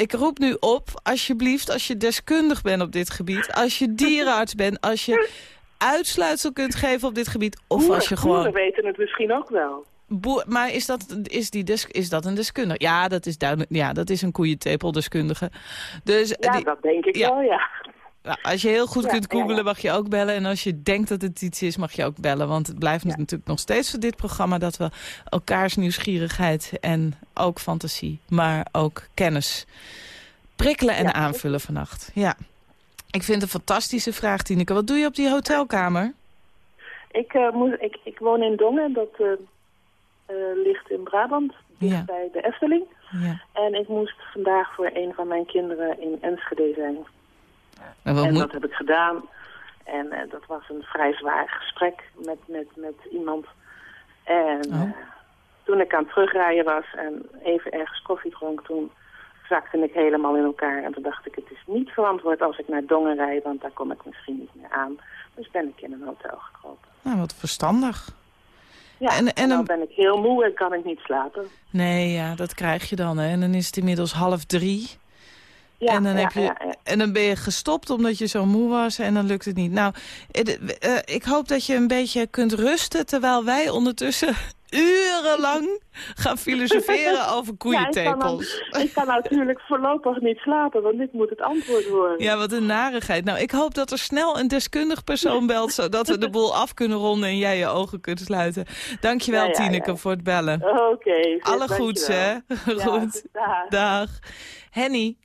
ik roep nu op, alsjeblieft, als je deskundig bent op dit gebied... als je dierenarts bent, als je uitsluitsel kunt geven op dit gebied... of Boeren- als je boeren gewoon... weten het misschien ook wel. Boer, maar is dat, is, die des, is dat een deskundige? Ja, dat is duidelijk. Ja, dat is een koeientepeldeskundige. Dus Ja, die- dat denk ik ja. wel, ja. Nou, als je heel goed Ja, kunt ja. mag je ook bellen. En als je denkt dat het iets is, mag je ook bellen. Want het blijft natuurlijk nog steeds voor dit programma... dat we elkaars nieuwsgierigheid en ook fantasie, maar ook kennis... prikkelen en aanvullen vannacht. Ja. Ik vind het een fantastische vraag, Tineke. Wat doe je op die hotelkamer? Ik, eh, moet, ik, ik woon in Dongen, dat eh, eh, ligt in Brabant, dicht Ja. bij de Efteling. Ja. En ik moest vandaag voor een van mijn kinderen in Enschede zijn. En dat heb ik gedaan. En eh, dat was een vrij zwaar gesprek met, met, met iemand. En Oh. eh, toen ik aan het terugrijden was en even ergens koffie dronk, toen zakte ik helemaal in elkaar. En toen dacht ik, het is niet verantwoord als ik naar Dongen rijd, want daar kom ik misschien niet meer aan. Dus ben ik in een hotel gekropen. Nou, wat verstandig. Ja, En- en, dan- ben ik heel moe en kan ik niet slapen. Nee, ja, dat krijg je dan. Hè. En dan is het inmiddels half drie. Ja, en, dan ja, heb je, ja, en dan ben je gestopt omdat je zo moe was en dan lukt het niet. Nou, eh, ik hoop dat je een beetje kunt rusten... terwijl wij ondertussen urenlang gaan filosoferen over Ja, ik, kan koeientepels. ik kan natuurlijk voorlopig niet slapen, want dit moet het antwoord worden. Ja, wat een narigheid. Nou, ik hoop dat er snel een deskundig persoon belt... zodat we de boel af kunnen ronden en jij je ogen kunt sluiten. Dankjewel, Ja, ja. Tineke, voor het bellen. Oké. Alle goeds, hè? Goed. Dag. Henny.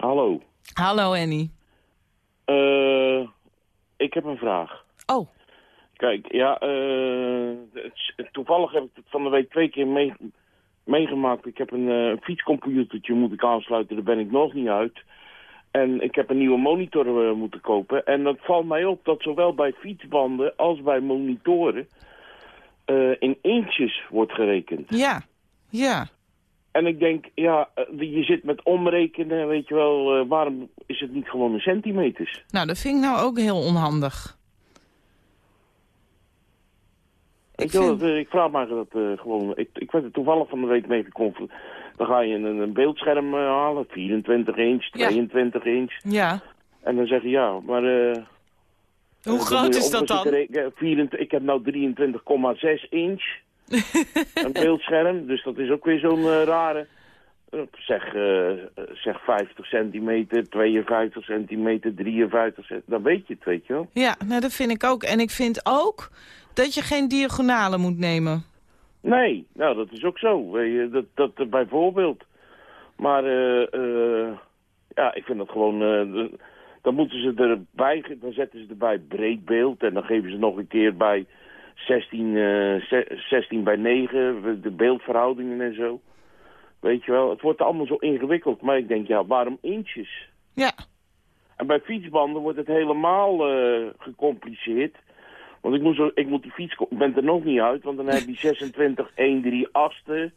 Hallo. Hallo, Henny. Eh, ik heb een vraag. Oh, Kijk, ja, eh, toevallig heb ik het van de week twee keer mee- meegemaakt. Ik heb een eh, fietscomputertje moet ik aansluiten, daar ben ik nog niet uit. En ik heb een nieuwe monitor moeten kopen. En dat valt mij op dat zowel bij fietsbanden als bij monitoren in inches wordt gerekend. ja. Ja. En ik denk, ja, eh, je zit met omrekenen, weet je wel, eh, waarom is het niet gewoon in centimeters? Nou, dat vind ik nou ook heel onhandig. Ik, Ik vind- ik vraag me dat eh, gewoon. Ik, ik werd er toevallig van de week mee geconfronteerd. Dan ga je een, een beeldscherm eh, halen, 24 inch, Ja. 22 inch. Ja. En dan zeg je ja, maar. eh, Hoe groot is dat dan? rekenen. 24 ik heb nou 23,6 inch. een beeldscherm, dus dat is ook weer zo'n eh, rare. eh, Zeg, eh, zeg 50 centimeter, 52 centimeter, 53 centimeter. Dan weet je het, weet je wel. Ja, nou, dat vind ik ook. En ik vind ook dat je geen diagonale moet nemen. Nee, nou dat is ook zo. Dat, dat bijvoorbeeld. Maar ja, ik vind dat gewoon. dan moeten ze erbij, dan zetten ze erbij breed beeld en dan geven ze nog een keer bij 16, eh, ze- 16 bij 9 de beeldverhoudingen en zo. Weet je wel, het wordt allemaal zo ingewikkeld. Maar ik denk, ja, waarom inches? Ja. En bij fietsbanden wordt het helemaal eh, gecompliceerd. Want ik moet, zo, ik moet die fiets... Ik ben er nog niet uit, want dan heb je 26 1 3 asten. Dan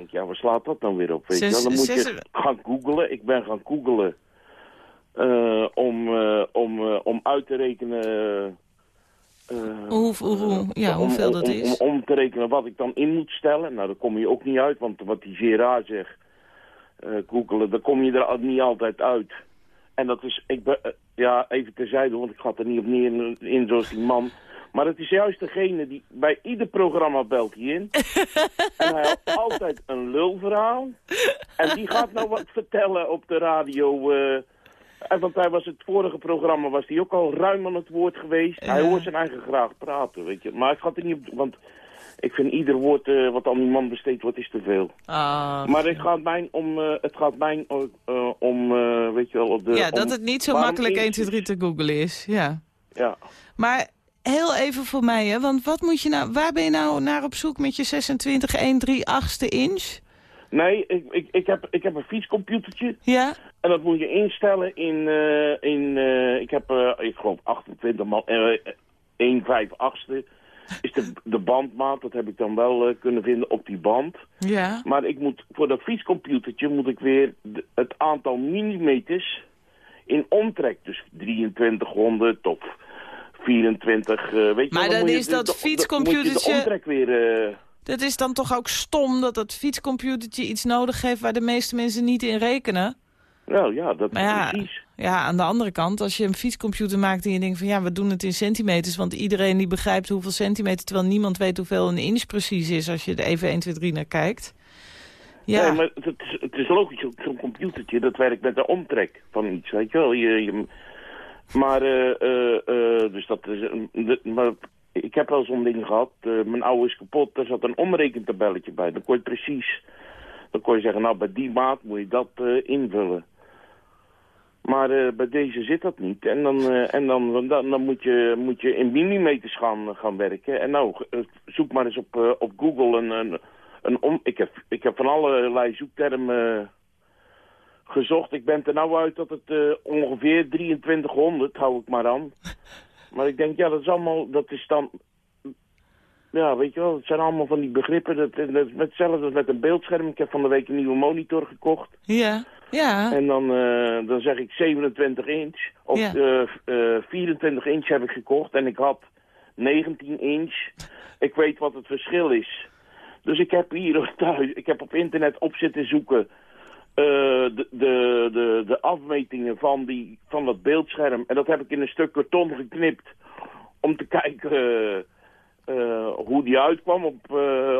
denk ja, waar slaat dat dan weer op? Weet je wel? Dan moet je gaan googlen. Ik ben gaan googlen eh, om, eh, om, eh, om uit te rekenen... eh, Hoe, hoe, hoe- ja, om- hoeveel dat om- is. Om, om te rekenen wat ik dan in moet stellen. Nou, daar kom je ook niet uit, want wat die Gerard zegt, eh googelen, daar kom je er niet altijd uit. En dat is, ik ben, eh, ja, even terzijde, want ik ga er niet op neer in, in zoals die man. Maar het is juist degene die bij ieder programma belt hij in. en hij had altijd een lulverhaal. En die gaat nou wat vertellen op de radio. eh, want hij was het vorige programma was hij ook al ruim aan het woord geweest. Hij hoort zijn eigen graag praten, weet je. Maar ik ga er niet op, want ik vind ieder woord eh, wat aan die man besteed wordt is te veel. Ah. Maar het gaat mij om, eh, het gaat mij eh, om, weet je wel, op de... ja, om- dat het niet zo makkelijk 1, 2, inches? 3 te googlen is. Ja. Ja. Maar heel even voor mij, hè, want wat moet je nou, waar ben je nou naar op zoek met je 26 1 3 achtste inch? Nee, ik, ik, ik, heb, ik heb een fietscomputertje. Ja? En dat moet je instellen in, eh, in eh, ik heb, eh, ik geloof 28 mal, eh 1 5 achtste is de, de bandmaat. Dat heb ik dan wel kunnen vinden op die band. Ja. Maar ik moet, voor dat fietscomputertje moet ik weer de- het aantal millimeters in omtrek. Dus 2300 of 24, eh, weet je Maar dan is dat de- fietscomputertje- Moet je de omtrek weer... Dat is dan toch ook stom dat dat fietscomputertje iets nodig heeft waar de meeste mensen niet in rekenen? nou ja, dat Maar is ja, precies. ja, aan de andere kant, als je een fietscomputer maakt en je denkt van ja, we doen het in centimeters, want iedereen die begrijpt hoeveel centimeter, terwijl niemand weet hoeveel een inch precies is als je er even 1, 2, 3 naar kijkt. Ja, Nee, maar het is, het is logisch, zo'n zo'n computertje, dat werkt met de omtrek van iets, weet je wel. Je, je, maar, eh, eh, eh, dus dat is, maar ik heb wel zo'n ding gehad, eh, mijn oude is kapot, daar zat een omrekentabelletje bij. Dan kon je precies, dan kon je zeggen, nou bij die maat moet je dat eh, invullen. Maar eh, bij deze zit dat niet. En dan, en dan, dan, dan moet, je, moet je in millimeters gaan, gaan werken. En nou, zoek maar eens op, op Google een, een, een om... Ik heb, ik heb van allerlei zoektermen gezocht. Ik ben er nou uit dat het ongeveer 2300, hou ik maar aan. Maar ik denk, ja, dat is allemaal, dat is dan... ja, weet je wel, het zijn allemaal van die begrippen. Dat, dat is hetzelfde als met een beeldscherm. Ik heb van de week een nieuwe monitor gekocht. Ja, ja. En dan, eh, dan zeg ik 27 inch. Of Ja. eh, eh, 24 inch heb ik gekocht. En ik had 19 inch. Ik weet wat het verschil is. Dus ik heb hier thuis, ik heb op internet op zitten zoeken... eh, de, de, de, de afmetingen van, die, van dat beeldscherm. En dat heb ik in een stuk karton geknipt. Om te kijken... eh, eh, hoe die uitkwam, op,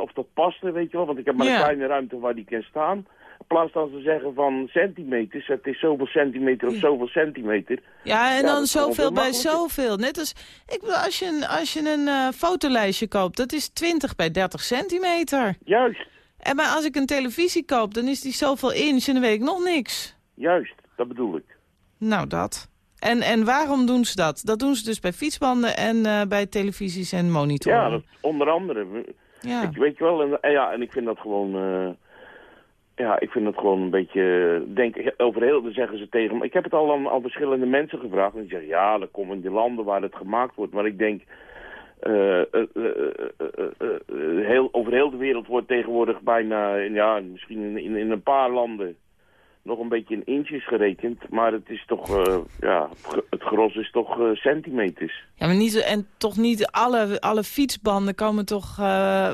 of dat paste, weet je wel. Want ik heb maar een kleine ruimte waar die kan staan. In plaats van ze zeggen van centimeters, het is zoveel centimeter of zoveel centimeter. Ja, en Ja, dan zoveel veel bij zoveel. Net als, ik bedoel, als je een, als je een fotolijstje koopt, dat is 20 bij 30 centimeter. Juist, En maar als ik een televisie koop, dan is die zoveel inch en dan weet ik nog niks. juist, dat bedoel ik. Nou, dat. En, en waarom doen ze dat? Dat doen ze dus bij fietsbanden en eh, bij televisies en monitoren. Ja, dat, onder andere. Ja. Ik weet je wel, en, en ja, en ik vind dat gewoon... eh, ja, ik vind dat gewoon een beetje... Denk, over heel, dan zeggen ze tegen me... Ik heb het al aan, aan verschillende mensen gevraagd. En die zeggen, ja, dat komt in die landen waar het gemaakt wordt. Maar ik denk... eh, eh, eh, heel, over heel de wereld wordt tegenwoordig bijna... Ja, misschien in, in, in een paar landen... nog een beetje in inches gerekend. Maar het is toch... ja, het, gros is toch centimeters. Ja, maar niet en toch niet alle, alle fietsbanden komen toch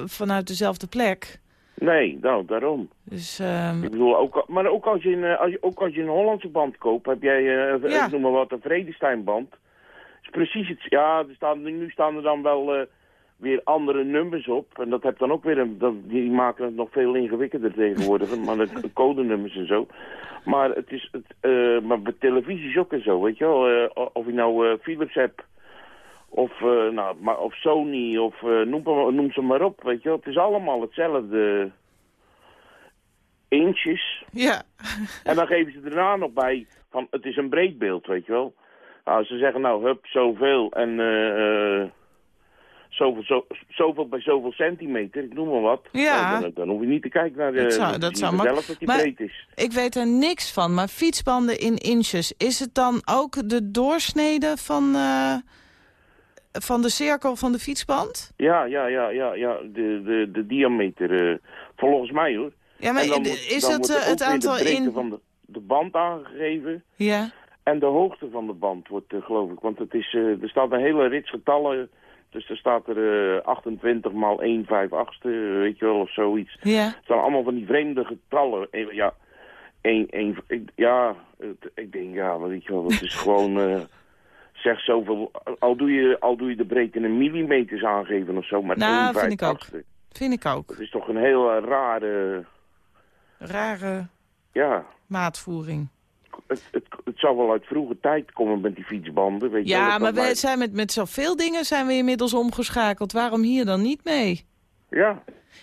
vanuit dezelfde plek. Nee, nou, daarom. Dus ehm, Ik bedoel, ook, maar ook als, je een, als, je, ook als je een Hollandse band koopt, heb jij, Ja. noem maar wat, een Vredesteinband. Precies het, ja, er staan, nu staan er dan wel eh, weer andere nummers op. En dat heb dan ook weer, een, dat, die maken het nog veel ingewikkelder tegenwoordig, maar de codenummers en zo. Maar het is, het, eh, maar bij televisie is ook en zo, weet je wel. eh, of je nou eh, Philips hebt, of, eh, nou, maar, of Sony, of eh, noem, maar- noem ze maar op, weet je wel. Het is allemaal hetzelfde inches. ja. En dan geven ze daarna nog bij van het is een breedbeeld, weet je wel. Nou, ze zeggen nou, hup, zoveel en eh eh, zoveel, zo, zoveel bij zoveel centimeter, ik noem maar wat. Ja. Nou, dan, dan hoef je niet te kijken naar de... Dat zou- dan dat zou vanzelf dat die Maar- breed is. Ik weet er niks van, maar fietsbanden in inches, is het dan ook de doorsnede van, eh, van de cirkel van de fietsband? Ja, ja, ja, ja, ja, de, de, de diameter, eh, volgens mij hoor. Ja, maar dan is dan het eh, aantal in... van de, de band aangegeven. Ja, En de hoogte van de band wordt, eh, geloof ik, want het is, eh, er staat een hele rits getallen. Dus er staat er eh 28 maal 1 5 achtste, eh, weet je wel, of zoiets. ja. Het zijn allemaal van die vreemde getallen. Eh, Ja, één, één, ik, ja het- ik denk, ja, weet je wel, dat is gewoon... eh zeg zoveel, al doe, je, al doe je de breedte in millimeters aangeven of zo, maar Nou, 1 vind 5 ik ook. Vind ik ook. Dat is toch een heel eh, rare, Rare ja... maatvoering. Het, het, wel uit vroege tijd komen met die fietsbanden, weet. Ja, maar we zijn met, met zoveel dingen zijn we inmiddels omgeschakeld. Waarom hier dan niet mee? Ja,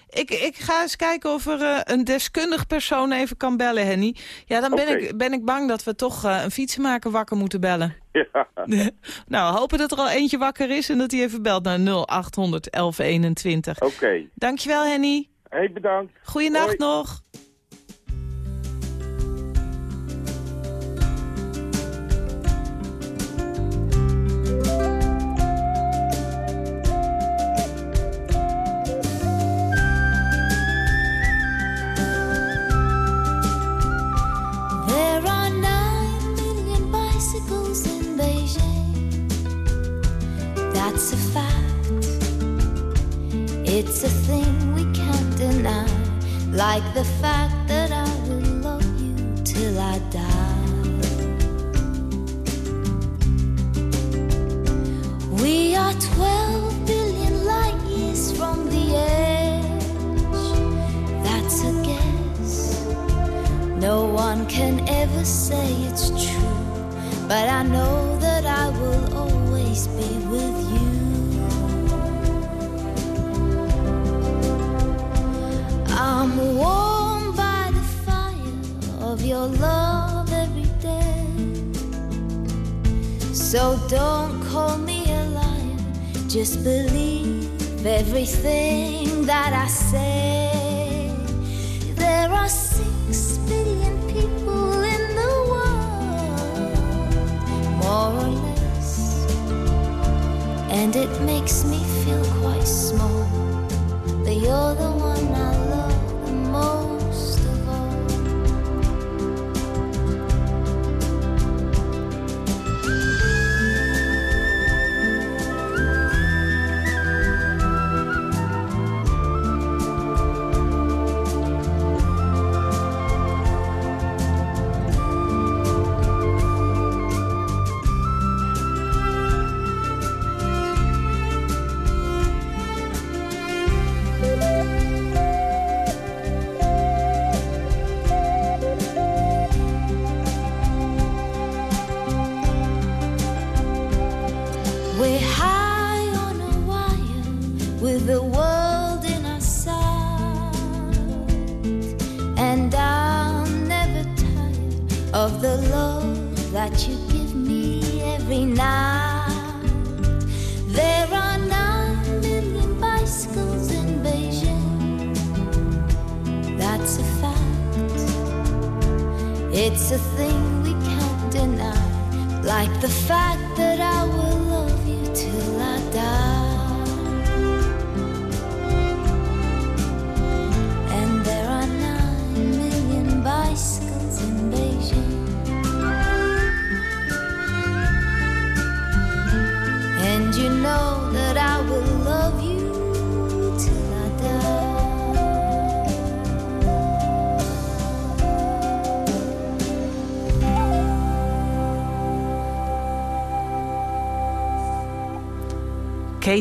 Ik, ik ga eens kijken of er eh, een deskundig persoon even kan bellen, Henny. Ja, dan ben, ik, ben ik bang dat we toch eh, een fietsenmaker wakker moeten bellen. ja. nou, hopen dat er al eentje wakker is en dat hij even belt naar 0800 1121. Oké. Dankjewel, Henny. Hey, bedankt. Goeienacht nog.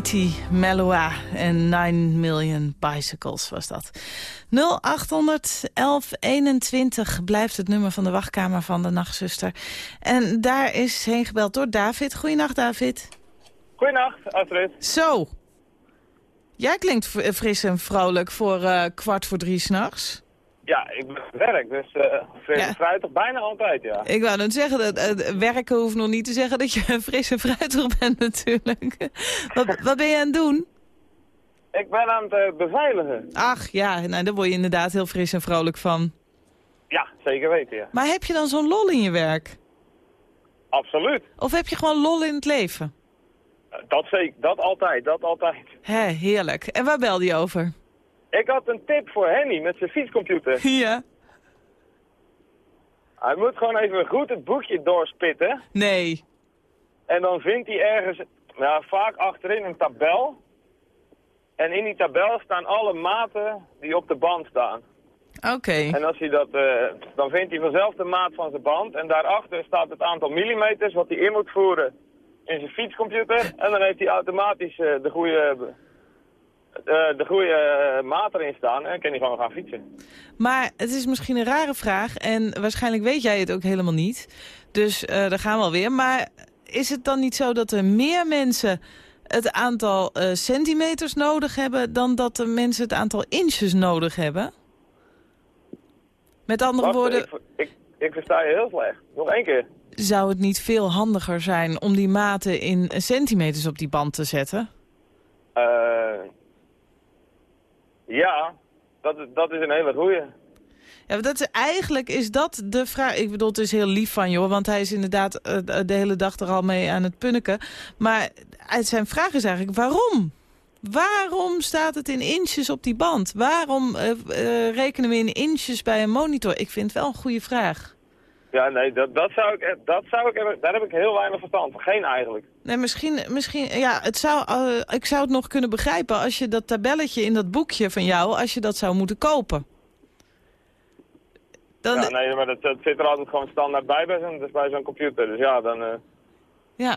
Katie Melua en 9 Million Bicycles was dat. 0800 1121 blijft het nummer van de wachtkamer van de nachtzuster. En daar is heen gebeld door David. Goeienacht, David. Goeienacht, Astrid. Zo. Jij klinkt fris en vrolijk voor eh, kwart voor drie s'nachts. Ja, ik ben werk, dus uh, fris en fruitig bijna altijd, ja. Ik wou net zeggen, dat, eh, werken hoeft nog niet te zeggen dat je fris en fruitig bent natuurlijk. wat, wat ben je aan het doen? Ik ben aan het eh, beveiligen. Ach ja, nou, daar word je inderdaad heel fris en vrolijk van. Ja, zeker weten, ja. Maar heb je dan zo'n lol in je werk? Absoluut. Of heb je gewoon lol in het leven? Eh, Dat zeker, dat altijd, dat altijd. Hé, heerlijk. En waar belde je over? Ik had een tip voor Henny met zijn fietscomputer. Ja. Hij moet gewoon even goed het boekje doorspitten. Nee. En dan vindt hij ergens, nou, vaak achterin een tabel. En in die tabel staan alle maten die op de band staan. Oké. En als hij dat, eh, dan vindt hij vanzelf de maat van zijn band. En daarachter staat het aantal millimeters wat hij in moet voeren in zijn fietscomputer. En dan heeft hij automatisch eh, de goede, de goede eh, maat erin staan. En kan hij gewoon gaan fietsen. Maar het is misschien een rare vraag en waarschijnlijk weet jij het ook helemaal niet. Dus eh daar gaan we alweer. Maar is het dan niet zo dat er meer mensen het aantal eh, centimeters nodig hebben... dan dat de mensen het aantal inches nodig hebben? Met andere Wacht, woorden, ik, ik, ik versta je heel slecht. Nog één keer. zou het niet veel handiger zijn om die maten in centimeters op die band te zetten? Eh, ja, dat, dat is een hele goeie. Ja, dat is, eigenlijk is dat de vraag. Ik bedoel, het is heel lief van hoor, want hij is inderdaad eh, de hele dag er al mee aan het punniken. Maar uit zijn vraag is eigenlijk, waarom? Waarom staat het in inches op die band? Waarom eh, eh, rekenen we in inches bij een monitor? Ik vind het wel een goede vraag. Ja, nee, dat, dat zou ik, dat zou ik, daar heb ik heel weinig verstand van. Geen eigenlijk. Nee, misschien, misschien ja, het zou, eh, ik zou het nog kunnen begrijpen als je dat tabelletje in dat boekje van jou, als je dat zou moeten kopen. Dan, Ja, nee, maar dat, dat zit er altijd gewoon standaard bij bij zo'n dus bij zo'n computer. Dus ja, dan... eh, ja.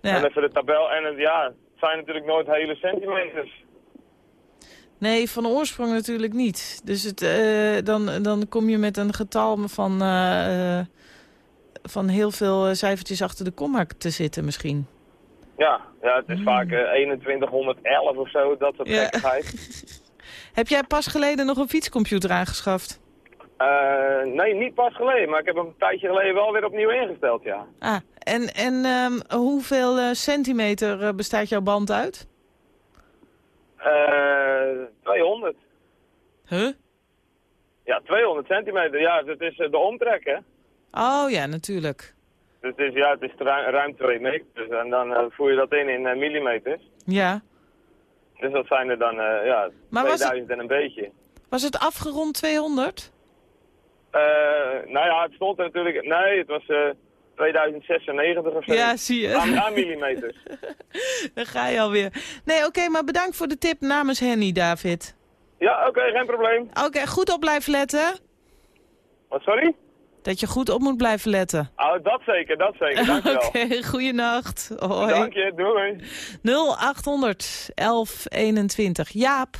En ja. even de tabel. En het, ja, het zijn natuurlijk nooit hele centimeters. Nee, van oorsprong natuurlijk niet. Dus het, eh, dan, dan kom je met een getal van, eh, van heel veel eh, cijfertjes achter de komma te zitten misschien. Ja, ja het is vaak eh, 2111 of zo, dat soort Ja. Heb jij pas geleden nog een fietscomputer aangeschaft? Nee, niet pas geleden, maar ik heb hem een tijdje geleden wel weer opnieuw ingesteld, ja. Ah, en, en ehm, hoeveel centimeter bestaat jouw band uit? Eh 200. Huh? Ja, 200 centimeter. Ja, dat is eh, de omtrek, hè. Oh ja, natuurlijk. Dus het is, ja, het is ruim, ruim 2 meter. En dan eh, voer je dat in in eh, millimeters. Ja. Dus dat zijn er dan, ja, Maar was 2000 en een beetje. Was het afgerond 200? Eh, nou ja, het stond er natuurlijk... Nee, het was 2096 of zo. Ja, zie je. Aan, aan millimeters. Dan ga je alweer. Nee, oké, maar bedankt voor de tip namens Henny, David. Ja, oké, geen probleem. Oké, goed op blijven letten. Wat, sorry? Dat je goed op moet blijven letten. Oh, dat zeker, dat zeker. Dankjewel. Oké, goeienacht. Hoi. Dank je, doei. 0800 1121. Jaap.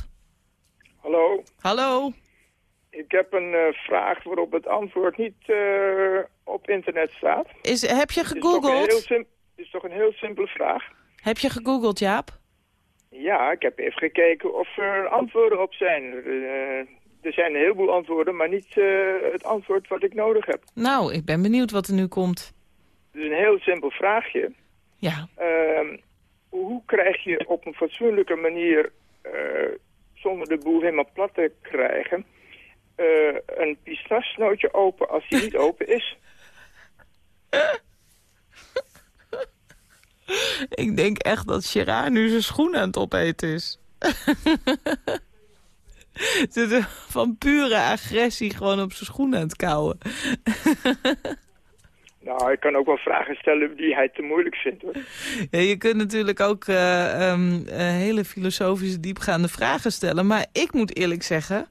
Hallo, Hallo. Ik heb een eh, vraag waarop het antwoord niet eh, op internet staat. Is, heb je gegoogeld? het is toch een heel simpele vraag? Heb je gegoogeld, Jaap? Ja, ik heb even gekeken of er antwoorden op zijn. Eh, er zijn een heleboel antwoorden, maar niet het antwoord wat ik nodig heb. Nou, ik ben benieuwd wat er nu komt. Het is een heel simpel vraagje. Ja. Ehm, hoe krijg je op een fatsoenlijke manier, zonder de boel helemaal plat te krijgen, eh, een pistachenootje open als die niet open is? Ik denk echt dat Gerard nu zijn schoen aan het opeten is. Zit Van pure agressie gewoon op zijn schoen aan het kauwen. Nou, ik kan ook wel vragen stellen die hij te moeilijk vindt. Hoor. Ja, je kunt natuurlijk ook eh, hele filosofische, diepgaande vragen stellen. Maar ik moet eerlijk zeggen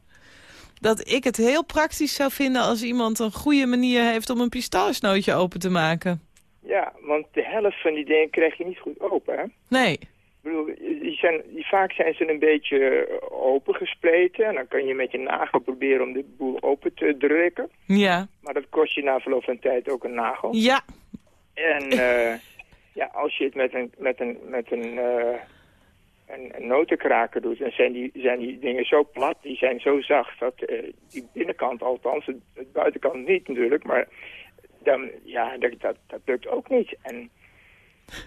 dat ik het heel praktisch zou vinden... als iemand een goede manier heeft om een pistachenootje open te maken. Ja, want de helft van die dingen krijg je niet goed open, hè? Nee. Ik bedoel, die zijn, die, vaak zijn ze een beetje opengespleten. En dan kan je met je nagel proberen om de boel open te drukken. Ja. Maar dat kost je na verloop van tijd ook een nagel. Ja. En eh, ja, als je het met een, met een, met een, eh, een notenkraker doet, dan zijn die, zijn die dingen zo plat, die zijn zo zacht, dat eh, die binnenkant althans, het, buitenkant niet natuurlijk, maar dan, ja, dat, dat, dat lukt ook niet. En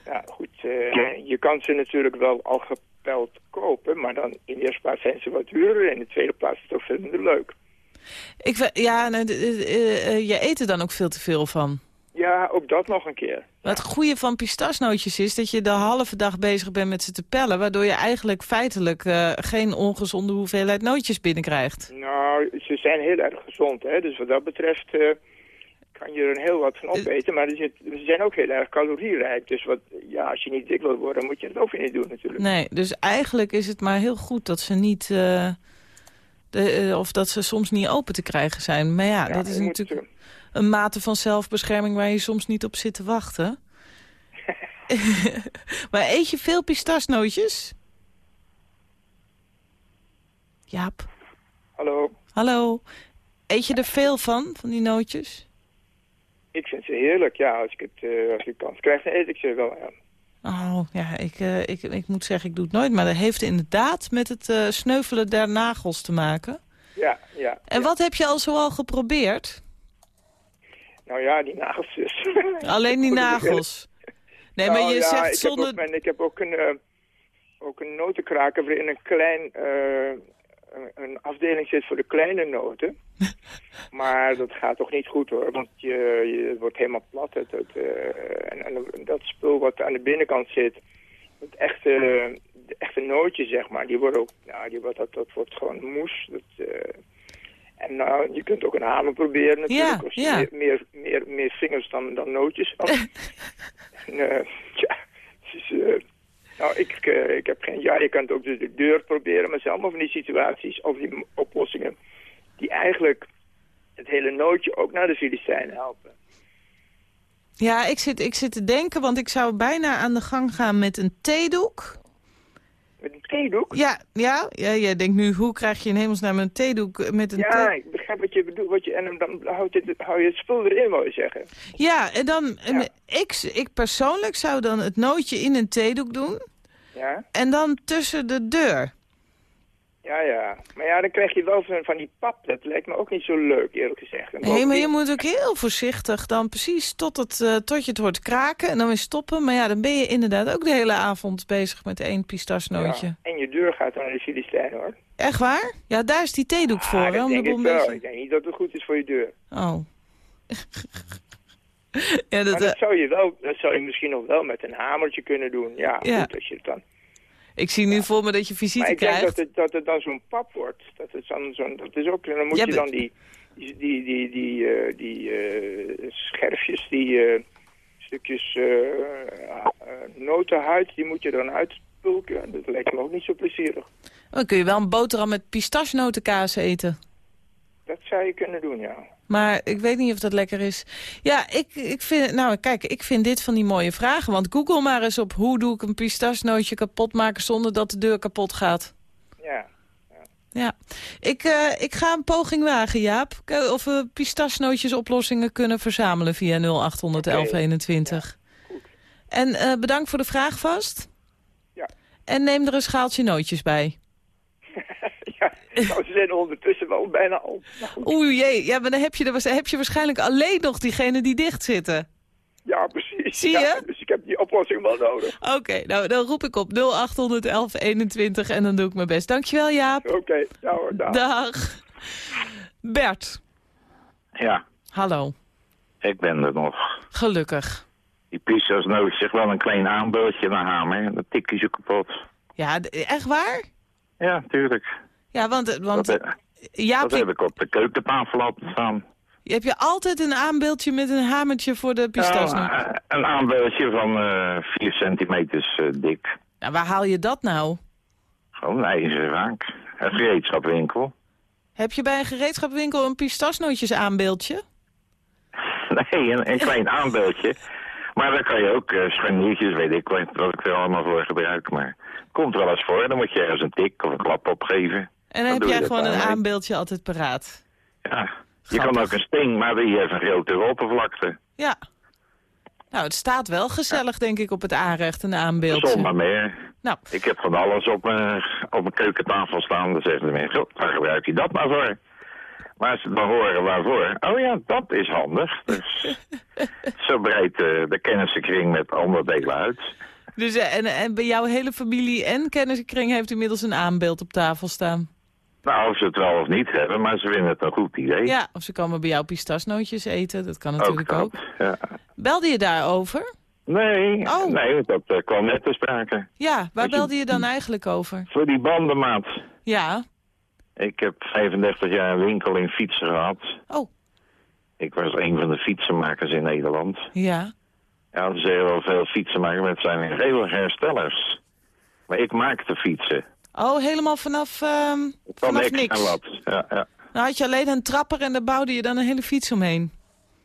ja, goed, eh, je kan ze natuurlijk wel al gepeld kopen, maar dan in de eerste plaats zijn ze wat duurder en in de tweede plaats is het ook veel minder leuk. Ik, ja, nou, eh, je eet er dan ook veel te veel van. Ja, ook dat nog een keer. Maar het goede van pistachenootjes is dat je de halve dag bezig bent met ze te pellen... waardoor je eigenlijk feitelijk eh, geen ongezonde hoeveelheid nootjes binnenkrijgt. Nou, ze zijn heel erg gezond, hè. Dus wat dat betreft eh, kan je er een heel wat van opeten. Maar zit, ze zijn ook heel erg calorierijk. Dus wat, ja, als je niet dik wil worden, moet je het ook weer niet doen natuurlijk. Nee, dus eigenlijk is het maar heel goed dat ze niet... eh, de, eh, of dat ze soms niet open te krijgen zijn. Maar ja, Ja, dat is moet, natuurlijk een mate van zelfbescherming... waar je soms niet op zit te wachten. maar eet je veel pistachenootjes? Jaap. Hallo, Hallo. Eet je er veel van, van die nootjes? ik vind ze heerlijk. Ja, als ik, het, eh, als ik kans krijg, dan eet ik ze wel. Ja. Oh, ja, ik, eh, ik, ik moet zeggen, ik doe het nooit. Maar dat heeft inderdaad met het eh, sneuvelen der nagels te maken. Ja, ja. En wat heb je al zoal geprobeerd? Nou ja, die nagels dus. Alleen die nagels. Nee, Nou maar je ja, zegt ik zonder... Heb ook ik heb ook een, eh, ook een notenkraker waarin een klein... eh, een, afdeling zit voor de kleine noten. maar dat gaat toch niet goed hoor, want je, je wordt helemaal plat. Het, het, eh, en, en dat spul wat aan de binnenkant zit, het echte, de echte nootjes zeg maar, die worden ook, nou, die wordt, dat, dat wordt gewoon moes. Dat, en nou, je kunt ook een hamer proberen natuurlijk. Ja, ja. meer, meer, meer, meer vingers dan, dan nootjes. en, eh, ja, eh, nou, ik, eh, ik heb geen... Ja, je kan het ook dus de deur proberen, maar allemaal van die situaties of die oplossingen die eigenlijk het hele nootje ook naar de Filistijnen helpen. Ja, ik zit, ik zit te denken, want ik zou bijna aan de gang gaan met een theedoek. Met een theedoek? Ja, ja, ja jij denkt nu, hoe krijg je in hemelsnaam een theedoek met een Ja, ik begrijp wat je bedoelt. Wat je, en dan houdt het, hou je het spul erin, wil je zeggen. Ja, en dan, en ik, ik persoonlijk zou dan het nootje in een theedoek doen. Ja? En dan tussen de deur. Ja, ja. Maar ja, dan krijg je wel van, die pap. Dat lijkt me ook niet zo leuk, eerlijk gezegd. Nee, maar je moet ook heel voorzichtig dan precies tot, het, eh, tot je het hoort kraken en dan weer stoppen. Maar ja, dan ben je inderdaad ook de hele avond bezig met één pistachenootje. Ja, en je deur gaat dan naar de Filistijnen, hoor. Echt waar? Ja, daar is die theedoek voor, Ah, dat om de denk ik wel. Ik denk niet dat het goed is voor je deur. Oh. ja, dat, maar dat eh, zou, je wel, dat zou je misschien nog wel met een hamertje kunnen doen. Ja, Ja. goed, als je het dan... ik zie nu voor me dat je Maar visite ik denk krijgt. dat het, dat het dan zo'n pap wordt. Dat het dan zo'n... Dat is ook... Dan moet Ja, je maar- dan die... Die, die, die, die, eh, die eh, scherfjes, die eh, stukjes notenhuid, die moet je dan uitpulken. Dat lijkt me ook niet zo plezierig. Dan kun je wel een boterham met pistachenotenkaas eten. Dat zou je kunnen doen, ja. Maar ik weet niet of dat lekker is. Ja, ik, ik vind... Nou, kijk, ik vind dit van die mooie vragen. Want google maar eens op hoe doe ik een pistachenootje kapot maken zonder dat de deur kapot gaat. Ja. Ja, ik, eh, ik ga een poging wagen, Jaap. Of we pistachenootjes oplossingen kunnen verzamelen via 0800 1121. En eh, bedankt voor de vraag vast. Ja. En neem er een schaaltje nootjes bij. ja, nou, ze zijn ondertussen wel bijna al. Nou. Oeh jee, ja, maar dan heb je, er, heb je waarschijnlijk alleen nog diegenen die dicht zitten. Ja, precies. Zie Ja, je? dus ik heb die oplossing wel nodig. Oké, nou dan roep ik op 081121 en dan doe ik mijn best. Dankjewel Jaap. Oké, ja hoor, dag. Dag. Bert, Ja, hallo. ik ben er nog. Gelukkig. Die pisto's nodig zich wel een klein aanbeeldje naar hamer. Dan tik je ze kapot. Ja, echt waar? Ja, tuurlijk. Ja, want, want dat, Jaap, dat heb ik op de keukentafel laten staan. heb je altijd een aanbeeldje met een hamertje voor de? Nou, eh, een aanbeeldje van eh 4 centimeters eh, dik. Nou, waar haal je dat nou? Gewoon een ijzeren raak. Een gereedschapwinkel. Heb je bij een gereedschapwinkel een pistasnootjes aanbeeldje? Nee, een, een klein aanbeeldje. Maar dan kan je ook uh, scharniertjes, weet ik wat, wat ik er allemaal voor gebruik. Maar het komt wel eens voor. Dan moet je ergens een tik of een klap opgeven. En dan Dan heb jij gewoon een aanbeeldje altijd paraat. Ja. Je kan ook een sting, maar die heeft een grotere oppervlakte. Ja. Nou, het staat wel gezellig, denk ik, op het aanrecht, een aanbeeldje. Zonder meer. Nou. Ik heb van alles op mijn, op mijn keukentafel staan. Dan zeggen ze me, "Goh, waar gebruik je dat nou voor? Maar als ze dan horen waarvoor, oh ja, dat is handig. Dus zo breidt eh, de kennissenkring met onderdelen uit. Dus, eh, en, en bij jouw hele familie en kennissenkring heeft inmiddels een aanbeeld op tafel staan. Nou, of ze het wel of niet hebben, maar ze vinden het een goed idee. Ja, of ze komen bij jou pistasnootjes eten, dat kan ook natuurlijk ook. Ja. Belde je daarover? Nee, Oh. nee, dat eh, kwam net te sprake. Ja, waar je- belde je dan eigenlijk over? Voor die bandenmaat. Ja, Ik heb 35 jaar een winkel in fietsen gehad. Oh. Ik was een van de fietsenmakers in Nederland. ja. Ja, er zijn wel veel fietsenmakers, maar het zijn heel herstellers. Maar ik maakte fietsen. Oh, helemaal vanaf, Van vanaf niks niks. en wat. Ja, ja. Nou had je alleen een trapper en daar bouwde je dan een hele fiets omheen.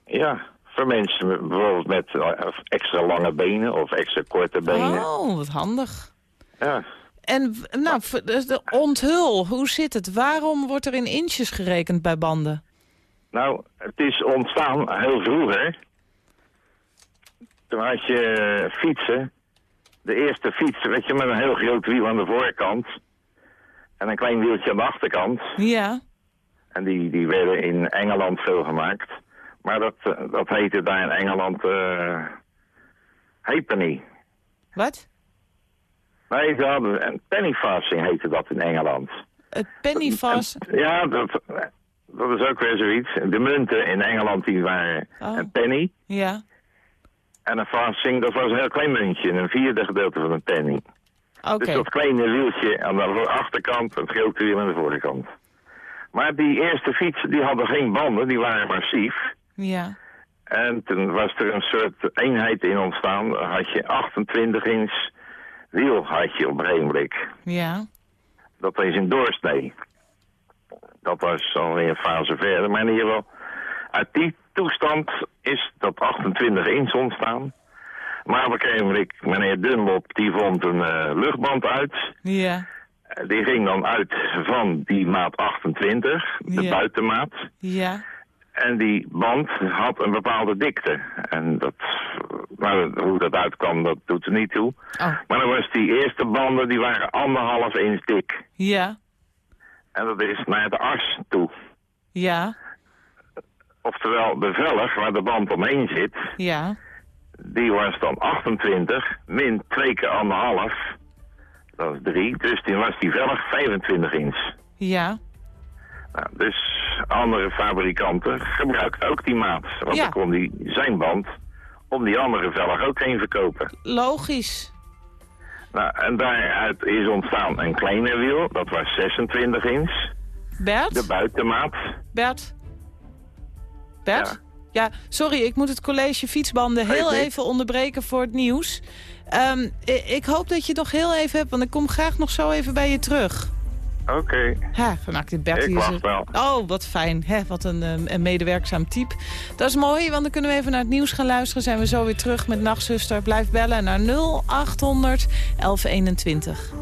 ja, voor mensen met- bijvoorbeeld met eh, extra lange benen of extra korte benen. Oh, wat handig. Ja. En nou, de onthul, hoe zit het? Waarom wordt er in inches gerekend bij banden? Nou, het is ontstaan heel vroeger. Toen had je eh, fietsen. De eerste fiets, weet je, met een heel groot wiel aan de voorkant. En een klein wieltje aan de achterkant. Ja. En die, die werden in Engeland veel gemaakt. Maar dat, eh, dat heette daar in Engeland halfpenny. Wat? Nee, ze hadden, een pennyfassing heette dat in Engeland. Het pennyfast. Ja, dat, dat is ook weer zoiets. De munten in Engeland die waren Oh. een penny. Ja. En een fasting, dat was een heel klein muntje, een vierde gedeelte van een penny. Oké. Dus dat kleine wieltje aan de achterkant, het grote wiel aan de voorkant. Maar die eerste fietsen, die hadden geen banden, die waren massief. Ja. En toen was er een soort eenheid in ontstaan. Dan had je 28 inch wiel had je op een ogenblik. Ja. Dat is een doorsnee. Dat was alweer een fase verder. Maar in ieder geval, uit die toestand is dat 28 inch ontstaan. Maar op een gegeven moment, meneer Dunlop, die vond een eh, luchtband uit. Ja. Eh, Die ging dan uit van die maat 28, de Ja. buitenmaat. Ja. En die band had een bepaalde dikte. En dat, nou, hoe dat uitkwam, dat doet er niet toe. Oh. Maar dan was die eerste banden, die waren anderhalf inch dik. Ja. En dat is naar de as toe. Ja. Oftewel, de velg waar de band omheen zit, Ja. Die was dan 28 min 2 keer anderhalf. Dat is 3. Dus die was die velg 25 inch. Ja. Nou, dus andere fabrikanten gebruikten ook die maat. Want Ja. dan kon die zijn band om die andere velg ook heen verkopen. Logisch. Nou, en daaruit is ontstaan een kleiner wiel, dat was 26 inch. Bert? De buitenmaat. Bert? Bert? Ja. Sorry, ik moet het college fietsbanden heel even onderbreken voor het nieuws. Ehm, ik hoop dat je het nog heel even hebt, want ik kom graag nog zo even bij je terug. Oké. Ha, vandaag dit Bert Ik wacht wel. Oh, wat fijn. Hè, wat een, ehm, een medewerkzaam type. Dat is mooi, want dan kunnen we even naar het nieuws gaan luisteren. Zijn we zo weer terug met Nachtzuster. Blijf bellen naar 0800 1121.